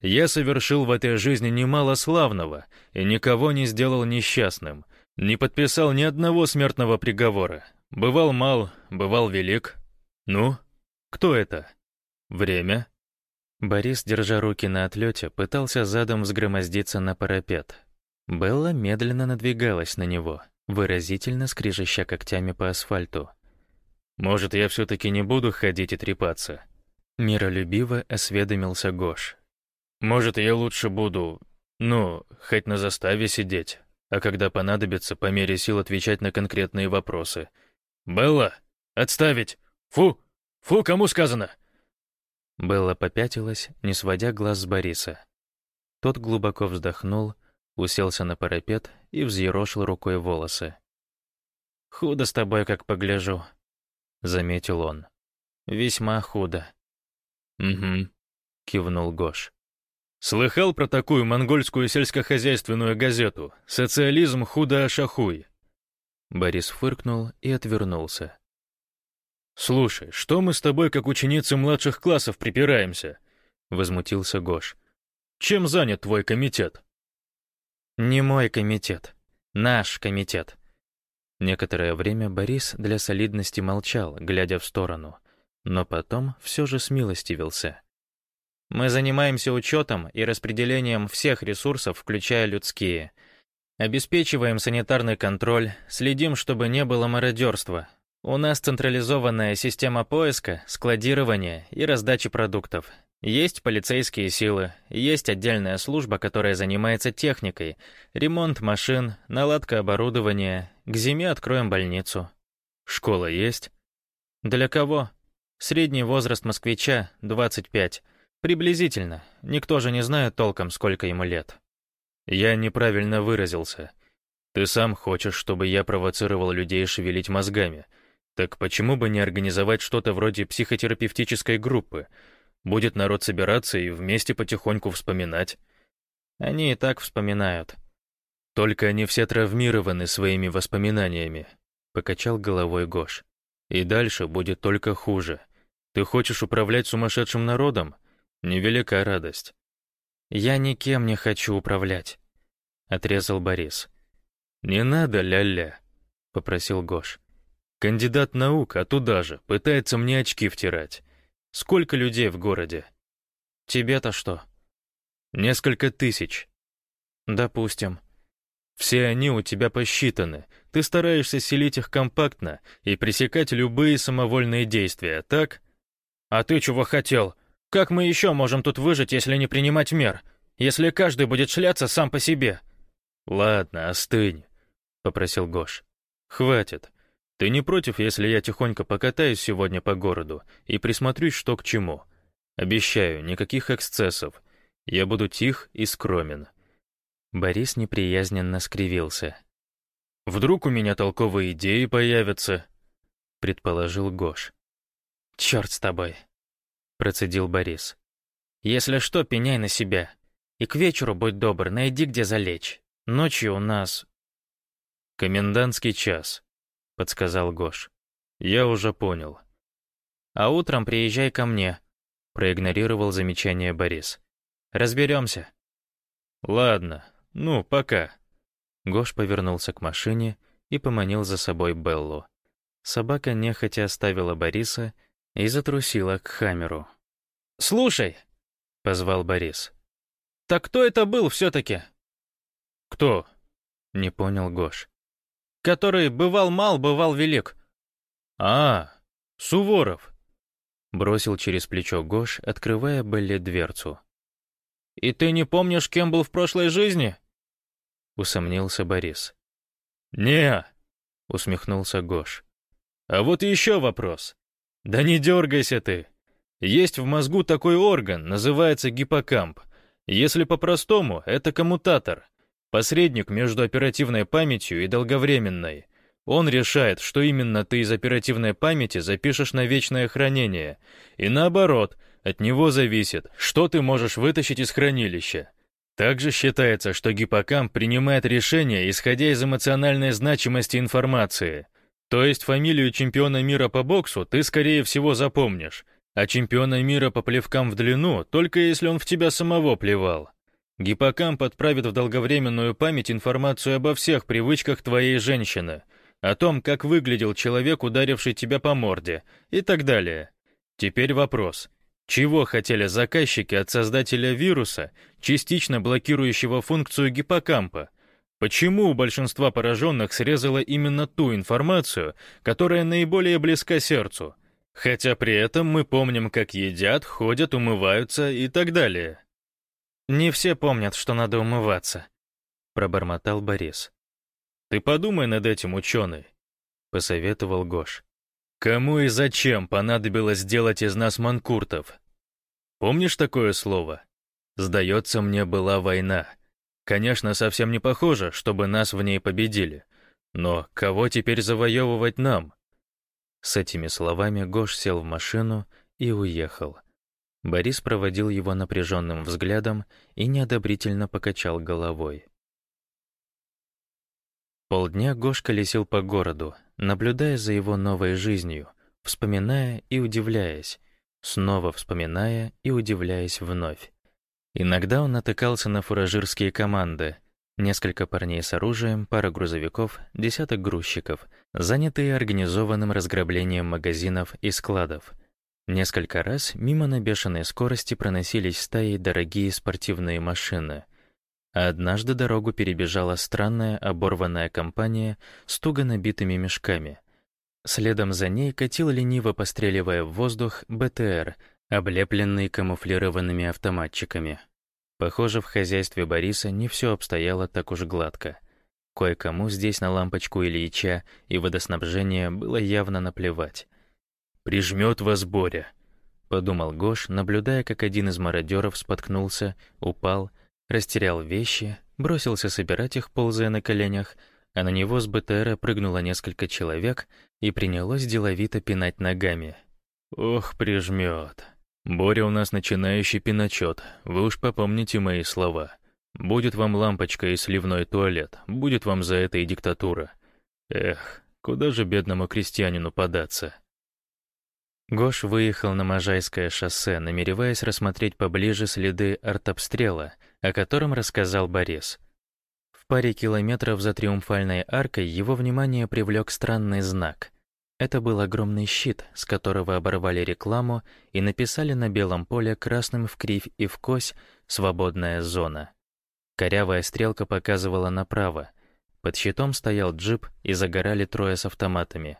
«Я совершил в этой жизни немало славного и никого не сделал несчастным, не подписал ни одного смертного приговора. Бывал мал, бывал велик. Ну, кто это? Время?» Борис, держа руки на отлете, пытался задом взгромоздиться на парапет. Белла медленно надвигалась на него, выразительно скрижаща когтями по асфальту. «Может, я все-таки не буду ходить и трепаться?» Миролюбиво осведомился Гош. «Может, я лучше буду, ну, хоть на заставе сидеть, а когда понадобится, по мере сил отвечать на конкретные вопросы. Белла, отставить! Фу! Фу, кому сказано?» Белла попятилась, не сводя глаз с Бориса. Тот глубоко вздохнул, уселся на парапет и взъерошил рукой волосы. «Худо с тобой, как погляжу», — заметил он. «Весьма худо». «Угу», — кивнул Гош. «Слыхал про такую монгольскую сельскохозяйственную газету «Социализм худо-ашахуй»?» Борис фыркнул и отвернулся. «Слушай, что мы с тобой, как ученицы младших классов, припираемся?» — возмутился Гош. «Чем занят твой комитет?» «Не мой комитет. Наш комитет». Некоторое время Борис для солидности молчал, глядя в сторону, но потом все же смилостивился. «Мы занимаемся учетом и распределением всех ресурсов, включая людские. Обеспечиваем санитарный контроль, следим, чтобы не было мародерства, у нас централизованная система поиска, складирования и раздачи продуктов. Есть полицейские силы, есть отдельная служба, которая занимается техникой, ремонт машин, наладка оборудования. К зиме откроем больницу. Школа есть? Для кого? Средний возраст москвича — 25. Приблизительно. Никто же не знает толком, сколько ему лет. Я неправильно выразился. Ты сам хочешь, чтобы я провоцировал людей шевелить мозгами — так почему бы не организовать что-то вроде психотерапевтической группы? Будет народ собираться и вместе потихоньку вспоминать. Они и так вспоминают. Только они все травмированы своими воспоминаниями, покачал головой Гош. И дальше будет только хуже. Ты хочешь управлять сумасшедшим народом? Невелика радость. Я никем не хочу управлять, отрезал Борис. Не надо, ля-ля, попросил Гош. Кандидат наук, а туда же, пытается мне очки втирать. Сколько людей в городе? Тебе-то что? Несколько тысяч. Допустим. Все они у тебя посчитаны. Ты стараешься селить их компактно и пресекать любые самовольные действия, так? А ты чего хотел? Как мы еще можем тут выжить, если не принимать мер? Если каждый будет шляться сам по себе? Ладно, остынь, — попросил Гош. Хватит. Ты не против, если я тихонько покатаюсь сегодня по городу и присмотрюсь, что к чему? Обещаю, никаких эксцессов. Я буду тих и скромен». Борис неприязненно скривился. «Вдруг у меня толковые идеи появятся?» — предположил Гош. «Черт с тобой!» — процедил Борис. «Если что, пеняй на себя. И к вечеру, будь добр, найди, где залечь. Ночью у нас...» «Комендантский час», подсказал Гош. «Я уже понял». «А утром приезжай ко мне», — проигнорировал замечание Борис. «Разберемся». «Ладно, ну, пока». Гош повернулся к машине и поманил за собой Беллу. Собака нехотя оставила Бориса и затрусила к Хамеру. «Слушай», — позвал Борис, — «так кто это был все-таки?» «Кто?» — не понял Гош который бывал мал, бывал велик. А, Суворов. Бросил через плечо Гош, открывая Белле дверцу. «И ты не помнишь, кем был в прошлой жизни?» Усомнился Борис. «Не», — усмехнулся Гош. «А вот еще вопрос. Да не дергайся ты. Есть в мозгу такой орган, называется гиппокамп. Если по-простому, это коммутатор. Посредник между оперативной памятью и долговременной. Он решает, что именно ты из оперативной памяти запишешь на вечное хранение. И наоборот, От него зависит, что ты можешь вытащить из хранилища. Также считается, что гиппокамп принимает решения, исходя из эмоциональной значимости информации. То есть фамилию чемпиона мира по боксу ты, скорее всего, запомнишь, а чемпиона мира по плевкам в длину, только если он в тебя самого плевал. Гиппокамп отправит в долговременную память информацию обо всех привычках твоей женщины, о том, как выглядел человек, ударивший тебя по морде, и так далее. Теперь вопрос. Чего хотели заказчики от создателя вируса, частично блокирующего функцию гиппокампа? Почему у большинства пораженных срезало именно ту информацию, которая наиболее близка сердцу? Хотя при этом мы помним, как едят, ходят, умываются и так далее. «Не все помнят, что надо умываться», — пробормотал Борис. «Ты подумай над этим, ученый», — посоветовал Гош. «Кому и зачем понадобилось сделать из нас манкуртов? Помнишь такое слово? Сдается мне, была война. Конечно, совсем не похоже, чтобы нас в ней победили. Но кого теперь завоевывать нам?» С этими словами Гош сел в машину и уехал. Борис проводил его напряженным взглядом и неодобрительно покачал головой. Полдня Гош колесил по городу, наблюдая за его новой жизнью, вспоминая и удивляясь, снова вспоминая и удивляясь вновь. Иногда он натыкался на фуражирские команды, несколько парней с оружием, пара грузовиков, десяток грузчиков, занятые организованным разграблением магазинов и складов — Несколько раз мимо на бешеной скорости проносились стаи дорогие спортивные машины. А однажды дорогу перебежала странная оборванная компания с туго набитыми мешками. Следом за ней катил лениво постреливая в воздух БТР, облепленный камуфлированными автоматчиками. Похоже, в хозяйстве Бориса не все обстояло так уж гладко. Кое-кому здесь на лампочку Ильича и водоснабжение было явно наплевать. «Прижмет вас Боря», — подумал Гош, наблюдая, как один из мародеров споткнулся, упал, растерял вещи, бросился собирать их, ползая на коленях, а на него с БТРа прыгнуло несколько человек и принялось деловито пинать ногами. «Ох, прижмет. Боря у нас начинающий пиночет, вы уж попомните мои слова. Будет вам лампочка и сливной туалет, будет вам за это и диктатура. Эх, куда же бедному крестьянину податься?» Гош выехал на Можайское шоссе, намереваясь рассмотреть поближе следы артобстрела, о котором рассказал Борис. В паре километров за Триумфальной аркой его внимание привлек странный знак. Это был огромный щит, с которого оборвали рекламу и написали на белом поле красным в кривь и в кось «Свободная зона». Корявая стрелка показывала направо. Под щитом стоял джип и загорали трое с автоматами.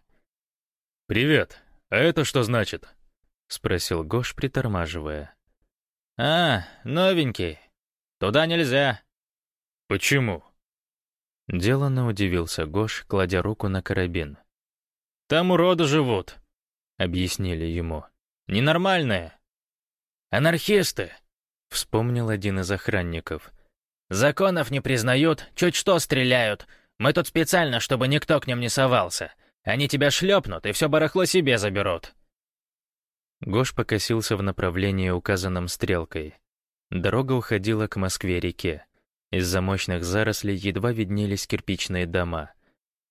«Привет!» «А это что значит?» — спросил Гош, притормаживая. «А, новенький. Туда нельзя». «Почему?» Деланно удивился Гош, кладя руку на карабин. «Там уроды живут», — объяснили ему. «Ненормальные». «Анархисты», — вспомнил один из охранников. «Законов не признают, чуть что стреляют. Мы тут специально, чтобы никто к ним не совался. Они тебя шлепнут и все барахло себе заберут». Гош покосился в направлении, указанном стрелкой. Дорога уходила к Москве-реке. Из-за мощных зарослей едва виднелись кирпичные дома.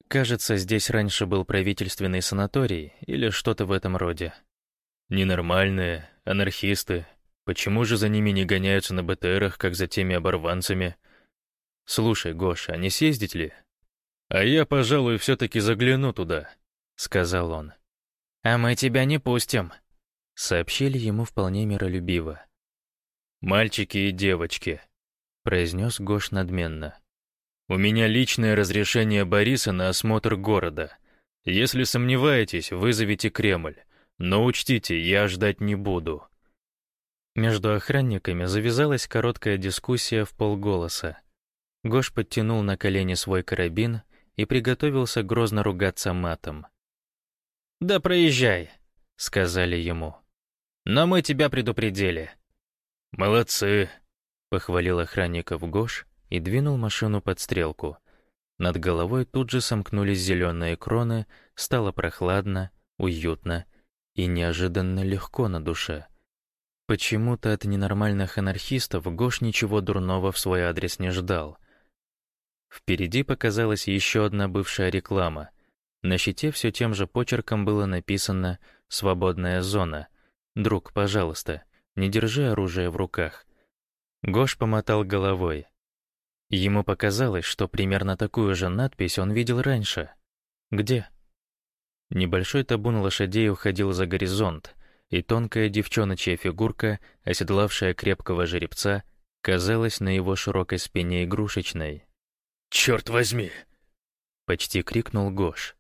Кажется, здесь раньше был правительственный санаторий или что-то в этом роде. Ненормальные, анархисты. Почему же за ними не гоняются на БТРах, как за теми оборванцами? Слушай, Гоша, а не съездить ли? «А я, пожалуй, все-таки загляну туда», — сказал он. «А мы тебя не пустим», — сообщили ему вполне миролюбиво. «Мальчики и девочки», — произнес Гош надменно. «У меня личное разрешение Бориса на осмотр города. Если сомневаетесь, вызовите Кремль. Но учтите, я ждать не буду». Между охранниками завязалась короткая дискуссия в полголоса. Гош подтянул на колени свой карабин, и приготовился грозно ругаться матом. «Да проезжай», — сказали ему. «Но мы тебя предупредили». «Молодцы», — похвалил охранников Гош и двинул машину под стрелку. Над головой тут же сомкнулись зеленые кроны, стало прохладно, уютно и неожиданно легко на душе. Почему-то от ненормальных анархистов Гош ничего дурного в свой адрес не ждал. Впереди показалась еще одна бывшая реклама. На щите все тем же почерком было написано «Свободная зона». «Друг, пожалуйста, не держи оружие в руках». Гош помотал головой. Ему показалось, что примерно такую же надпись он видел раньше. Где? Небольшой табун лошадей уходил за горизонт, и тонкая девчоночья фигурка, оседлавшая крепкого жеребца, казалась на его широкой спине игрушечной. «Черт возьми!» — почти крикнул Гош.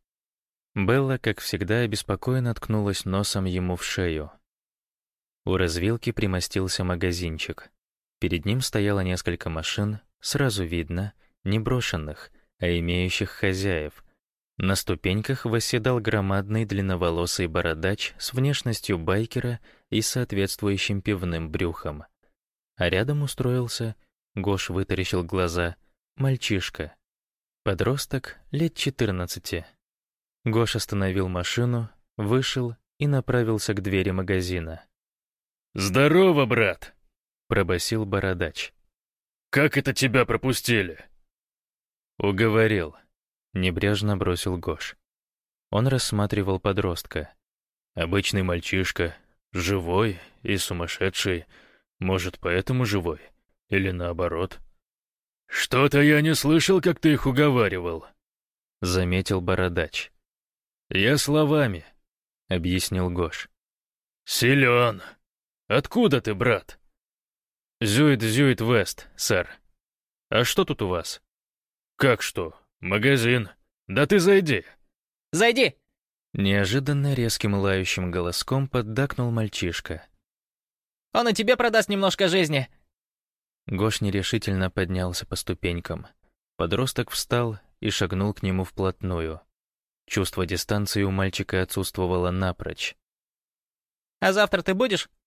Белла, как всегда, обеспокоенно ткнулась носом ему в шею. У развилки примостился магазинчик. Перед ним стояло несколько машин, сразу видно, не брошенных, а имеющих хозяев. На ступеньках восседал громадный длинноволосый бородач с внешностью байкера и соответствующим пивным брюхом. А рядом устроился, Гош вытаращил глаза, мальчишка. Подросток лет четырнадцати. Гош остановил машину, вышел и направился к двери магазина. «Здорово, брат!» — пробасил бородач. «Как это тебя пропустили?» «Уговорил», — небрежно бросил Гош. Он рассматривал подростка. «Обычный мальчишка, живой и сумасшедший. Может, поэтому живой? Или наоборот?» «Что-то я не слышал, как ты их уговаривал», — заметил бородач. «Я словами», — объяснил Гош. «Силен. Откуда ты, брат?» «Зюит-Зюит-Вест, сэр. А что тут у вас?» «Как что? Магазин. Да ты зайди». «Зайди!» Неожиданно резким лающим голоском поддакнул мальчишка. «Он и тебе продаст немножко жизни!» Гош нерешительно поднялся по ступенькам. Подросток встал и шагнул к нему вплотную. Чувство дистанции у мальчика отсутствовало напрочь. «А завтра ты будешь?» —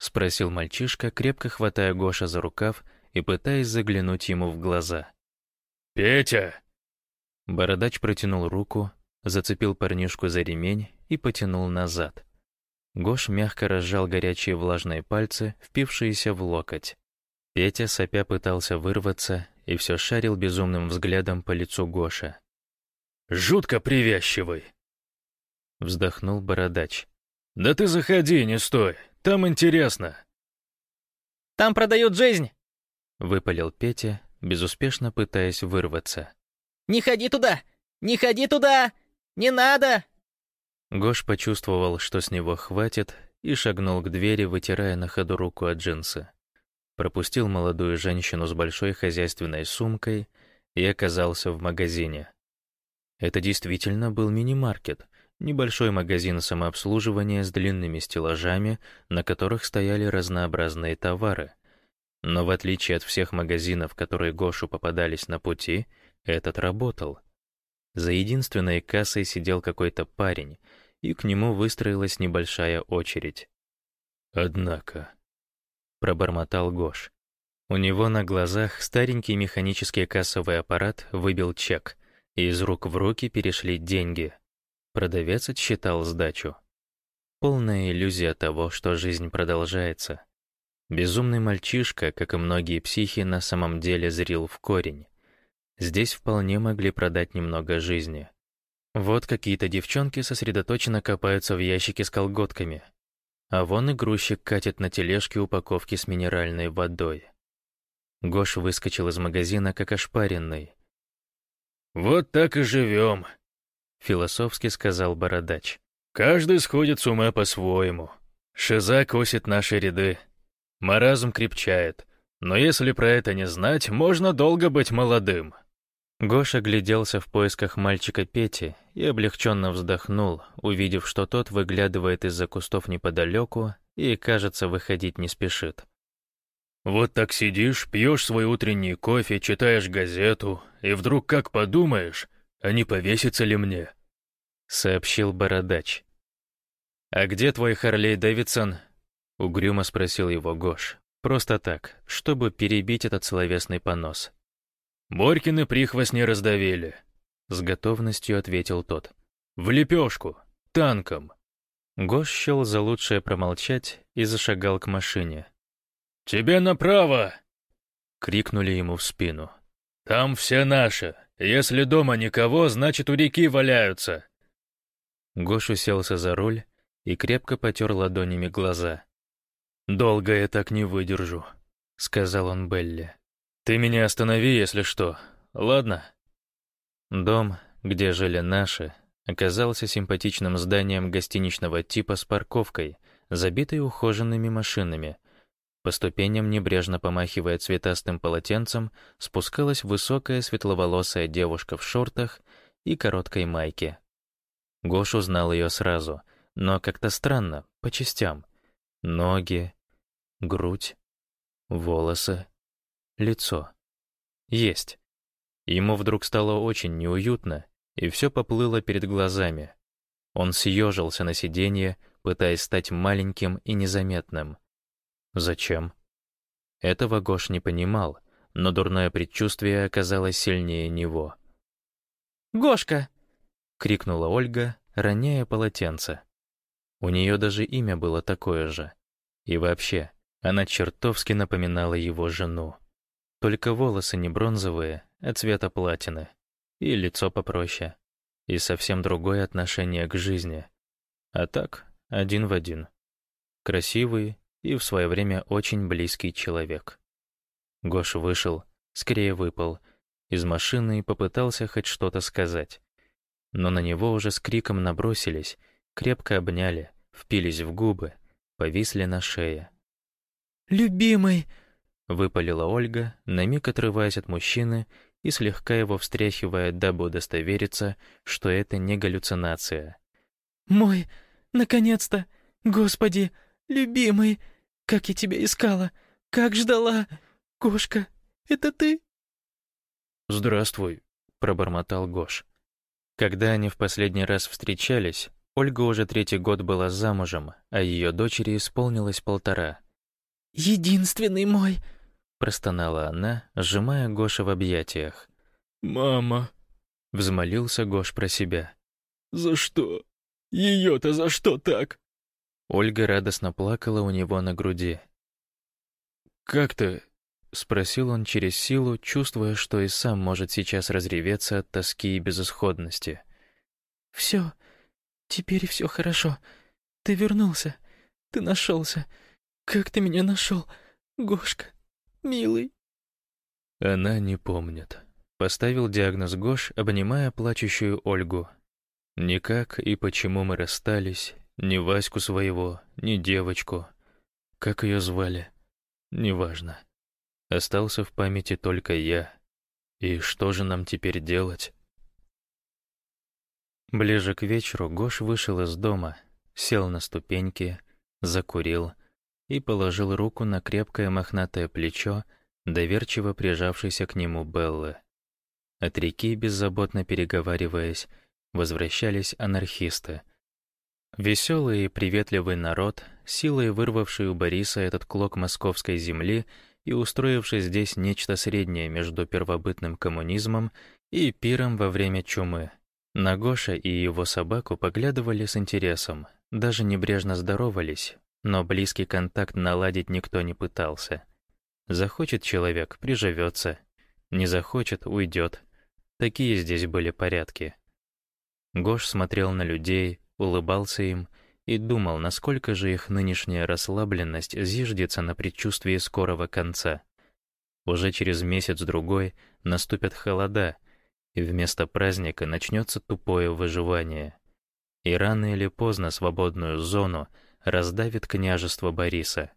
спросил мальчишка, крепко хватая Гоша за рукав и пытаясь заглянуть ему в глаза. «Петя!» Бородач протянул руку, зацепил парнишку за ремень и потянул назад. Гош мягко разжал горячие влажные пальцы, впившиеся в локоть. Петя, сопя, пытался вырваться и все шарил безумным взглядом по лицу Гоша. «Жутко привязчивый!» Вздохнул бородач. «Да ты заходи, не стой, там интересно». «Там продают жизнь!» — выпалил Петя, безуспешно пытаясь вырваться. «Не ходи туда! Не ходи туда! Не надо!» Гош почувствовал, что с него хватит, и шагнул к двери, вытирая на ходу руку от джинса. Пропустил молодую женщину с большой хозяйственной сумкой и оказался в магазине. Это действительно был мини-маркет, Небольшой магазин самообслуживания с длинными стеллажами, на которых стояли разнообразные товары. Но в отличие от всех магазинов, которые Гошу попадались на пути, этот работал. За единственной кассой сидел какой-то парень, и к нему выстроилась небольшая очередь. «Однако», — пробормотал Гош. У него на глазах старенький механический кассовый аппарат выбил чек, и из рук в руки перешли деньги — Продавец отсчитал сдачу. Полная иллюзия того, что жизнь продолжается. Безумный мальчишка, как и многие психи, на самом деле зрил в корень. Здесь вполне могли продать немного жизни. Вот какие-то девчонки сосредоточенно копаются в ящике с колготками. А вон и грузчик катит на тележке упаковки с минеральной водой. Гош выскочил из магазина, как ошпаренный. «Вот так и живем», — философски сказал Бородач. «Каждый сходит с ума по-своему. Шиза косит наши ряды. Маразм крепчает. Но если про это не знать, можно долго быть молодым». Гоша гляделся в поисках мальчика Пети и облегченно вздохнул, увидев, что тот выглядывает из-за кустов неподалеку и, кажется, выходить не спешит. «Вот так сидишь, пьешь свой утренний кофе, читаешь газету, и вдруг как подумаешь, а не повесится ли мне?» — сообщил Бородач. «А где твой Харлей Дэвидсон?» — угрюмо спросил его Гош. Просто так, чтобы перебить этот словесный понос. «Борькины прихвост не раздавили», — с готовностью ответил тот. «В лепешку, танком». Гош счел за лучшее промолчать и зашагал к машине. «Тебе направо!» — крикнули ему в спину. «Там все наши. Если дома никого, значит, у реки валяются». Гош уселся за руль и крепко потер ладонями глаза. «Долго я так не выдержу», — сказал он Белли. «Ты меня останови, если что, ладно?» Дом, где жили наши, оказался симпатичным зданием гостиничного типа с парковкой, забитой ухоженными машинами. По ступеням, небрежно помахивая цветастым полотенцем, спускалась высокая светловолосая девушка в шортах и короткой майке. Гош узнал ее сразу, но как-то странно, по частям. Ноги, грудь, волосы, лицо. Есть. Ему вдруг стало очень неуютно, и все поплыло перед глазами. Он съежился на сиденье, пытаясь стать маленьким и незаметным. Зачем? Этого Гош не понимал, но дурное предчувствие оказалось сильнее него. «Гошка!» — крикнула Ольга, роняя полотенце. У нее даже имя было такое же. И вообще, она чертовски напоминала его жену. Только волосы не бронзовые, а цвета платины. И лицо попроще. И совсем другое отношение к жизни. А так, один в один. Красивый и в свое время очень близкий человек. Гош вышел, скорее выпал, из машины и попытался хоть что-то сказать. Но на него уже с криком набросились, крепко обняли, впились в губы, повисли на шее. «Любимый!» — выпалила Ольга, на миг отрываясь от мужчины и слегка его встряхивая, дабы удостовериться, что это не галлюцинация. «Мой, наконец-то! Господи, любимый! Как я тебя искала! Как ждала! Кошка, это ты?» «Здравствуй», — пробормотал Гош. Когда они в последний раз встречались, Ольга уже третий год была замужем, а ее дочери исполнилось полтора. «Единственный мой!» — простонала она, сжимая Гоша в объятиях. «Мама!» — взмолился Гош про себя. «За что? Ее-то за что так?» Ольга радостно плакала у него на груди. «Как ты?» — спросил он через силу, чувствуя, что и сам может сейчас разреветься от тоски и безысходности. «Все, Теперь все хорошо. Ты вернулся. Ты нашелся. Как ты меня нашел, Гошка, милый?» Она не помнит. Поставил диагноз Гош, обнимая плачущую Ольгу. Никак и почему мы расстались, ни Ваську своего, ни девочку. Как ее звали? Неважно. Остался в памяти только я. И что же нам теперь делать? Ближе к вечеру Гош вышел из дома, сел на ступеньки, закурил и положил руку на крепкое мохнатое плечо, доверчиво прижавшейся к нему Беллы. От реки, беззаботно переговариваясь, возвращались анархисты. Веселый и приветливый народ, силой вырвавший у Бориса этот клок московской земли и устроивший здесь нечто среднее между первобытным коммунизмом и пиром во время чумы. На Гоша и его собаку поглядывали с интересом, даже небрежно здоровались, но близкий контакт наладить никто не пытался. Захочет человек — приживется, не захочет — уйдет. Такие здесь были порядки. Гош смотрел на людей, улыбался им и думал, насколько же их нынешняя расслабленность зиждется на предчувствии скорого конца. Уже через месяц-другой наступят холода — и вместо праздника начнется тупое выживание. И рано или поздно свободную зону раздавит княжество Бориса.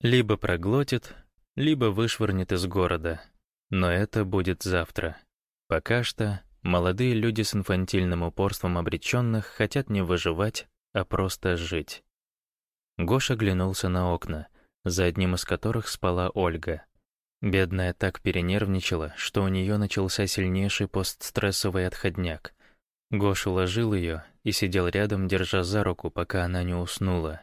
Либо проглотит, либо вышвырнет из города. Но это будет завтра. Пока что молодые люди с инфантильным упорством обреченных хотят не выживать, а просто жить. Гоша глянулся на окна, за одним из которых спала Ольга. Бедная так перенервничала, что у нее начался сильнейший постстрессовый отходняк. Гош уложил ее и сидел рядом, держа за руку, пока она не уснула.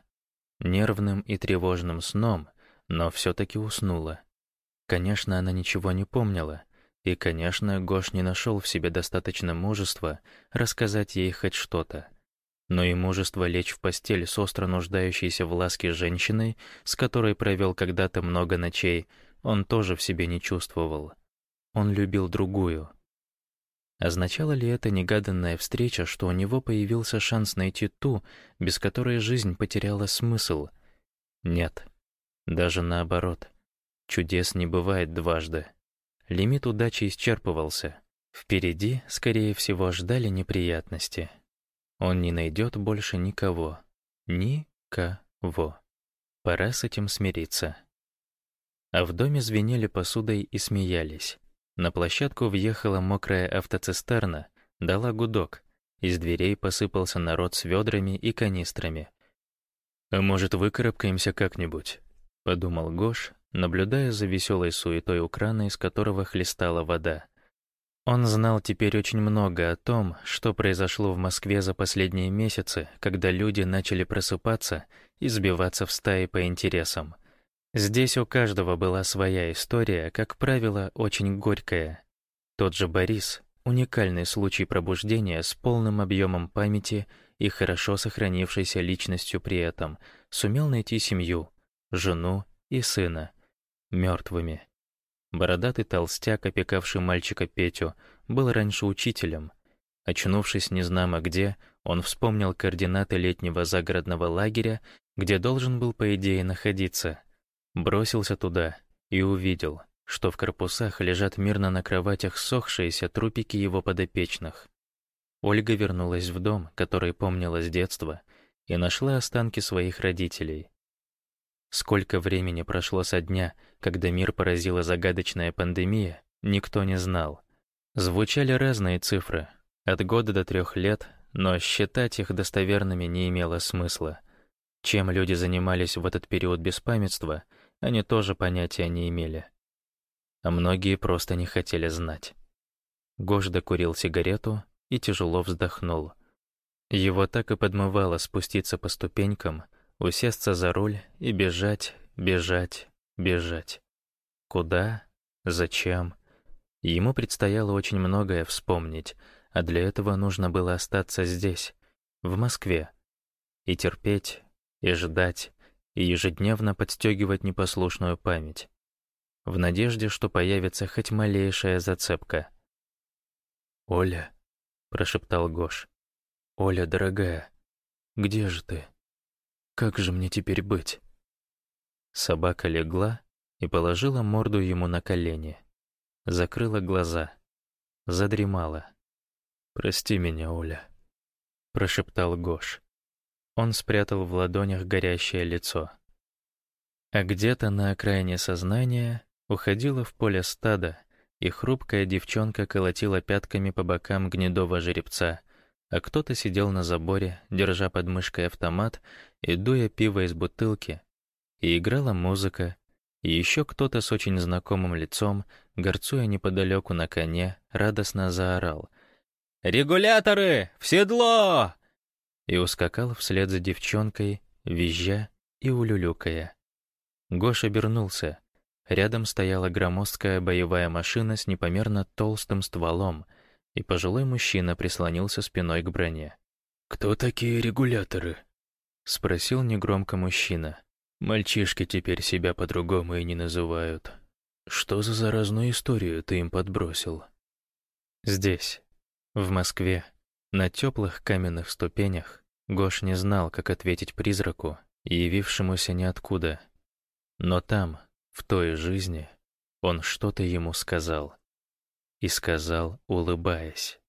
Нервным и тревожным сном, но все-таки уснула. Конечно, она ничего не помнила, и, конечно, Гош не нашел в себе достаточно мужества рассказать ей хоть что-то. но и мужество лечь в постель с остро нуждающейся в ласке женщиной, с которой провел когда-то много ночей, он тоже в себе не чувствовал. Он любил другую. Означала ли это негаданная встреча, что у него появился шанс найти ту, без которой жизнь потеряла смысл? Нет. Даже наоборот. Чудес не бывает дважды. Лимит удачи исчерпывался. Впереди, скорее всего, ждали неприятности. Он не найдет больше никого. Никого. Пора с этим смириться. А в доме звенели посудой и смеялись. На площадку въехала мокрая автоцистерна, дала гудок. Из дверей посыпался народ с ведрами и канистрами. «А может, выкарабкаемся как-нибудь?» — подумал Гош, наблюдая за веселой суетой у крана, из которого хлестала вода. Он знал теперь очень много о том, что произошло в Москве за последние месяцы, когда люди начали просыпаться и сбиваться в стаи по интересам. Здесь у каждого была своя история, как правило, очень горькая. Тот же Борис — уникальный случай пробуждения с полным объемом памяти и хорошо сохранившейся личностью при этом, сумел найти семью, жену и сына, мертвыми. Бородатый толстяк, опекавший мальчика Петю, был раньше учителем. Очнувшись незнамо где, он вспомнил координаты летнего загородного лагеря, где должен был, по идее, находиться. Бросился туда и увидел, что в корпусах лежат мирно на кроватях сохшиеся трупики его подопечных. Ольга вернулась в дом, который помнила с детства, и нашла останки своих родителей. Сколько времени прошло со дня, когда мир поразила загадочная пандемия, никто не знал. Звучали разные цифры, от года до трех лет, но считать их достоверными не имело смысла. Чем люди занимались в этот период беспамятства, они тоже понятия не имели. А многие просто не хотели знать. Гош докурил сигарету и тяжело вздохнул. Его так и подмывало спуститься по ступенькам, усесться за руль и бежать, бежать, бежать. Куда? Зачем? Ему предстояло очень многое вспомнить, а для этого нужно было остаться здесь, в Москве, и терпеть, и ждать, и ежедневно подстегивать непослушную память, в надежде, что появится хоть малейшая зацепка. «Оля», — прошептал Гош, — «Оля, дорогая, где же ты?» Как же мне теперь быть? Собака легла и положила морду ему на колени. Закрыла глаза. Задремала. «Прости меня, Оля», — прошептал Гош. Он спрятал в ладонях горящее лицо. А где-то на окраине сознания уходила в поле стада, и хрупкая девчонка колотила пятками по бокам гнедого жеребца, а кто-то сидел на заборе, держа под мышкой автомат и дуя пиво из бутылки, и играла музыка, и еще кто-то с очень знакомым лицом, горцуя неподалеку на коне, радостно заорал «Регуляторы! В седло!» и ускакал вслед за девчонкой, визжа и улюлюкая. Гоша обернулся. Рядом стояла громоздкая боевая машина с непомерно толстым стволом — и пожилой мужчина прислонился спиной к броне. «Кто такие регуляторы?» — спросил негромко мужчина. «Мальчишки теперь себя по-другому и не называют. Что за заразную историю ты им подбросил?» Здесь, в Москве, на теплых каменных ступенях, Гош не знал, как ответить призраку, явившемуся ниоткуда. Но там, в той жизни, он что-то ему сказал и сказал, улыбаясь.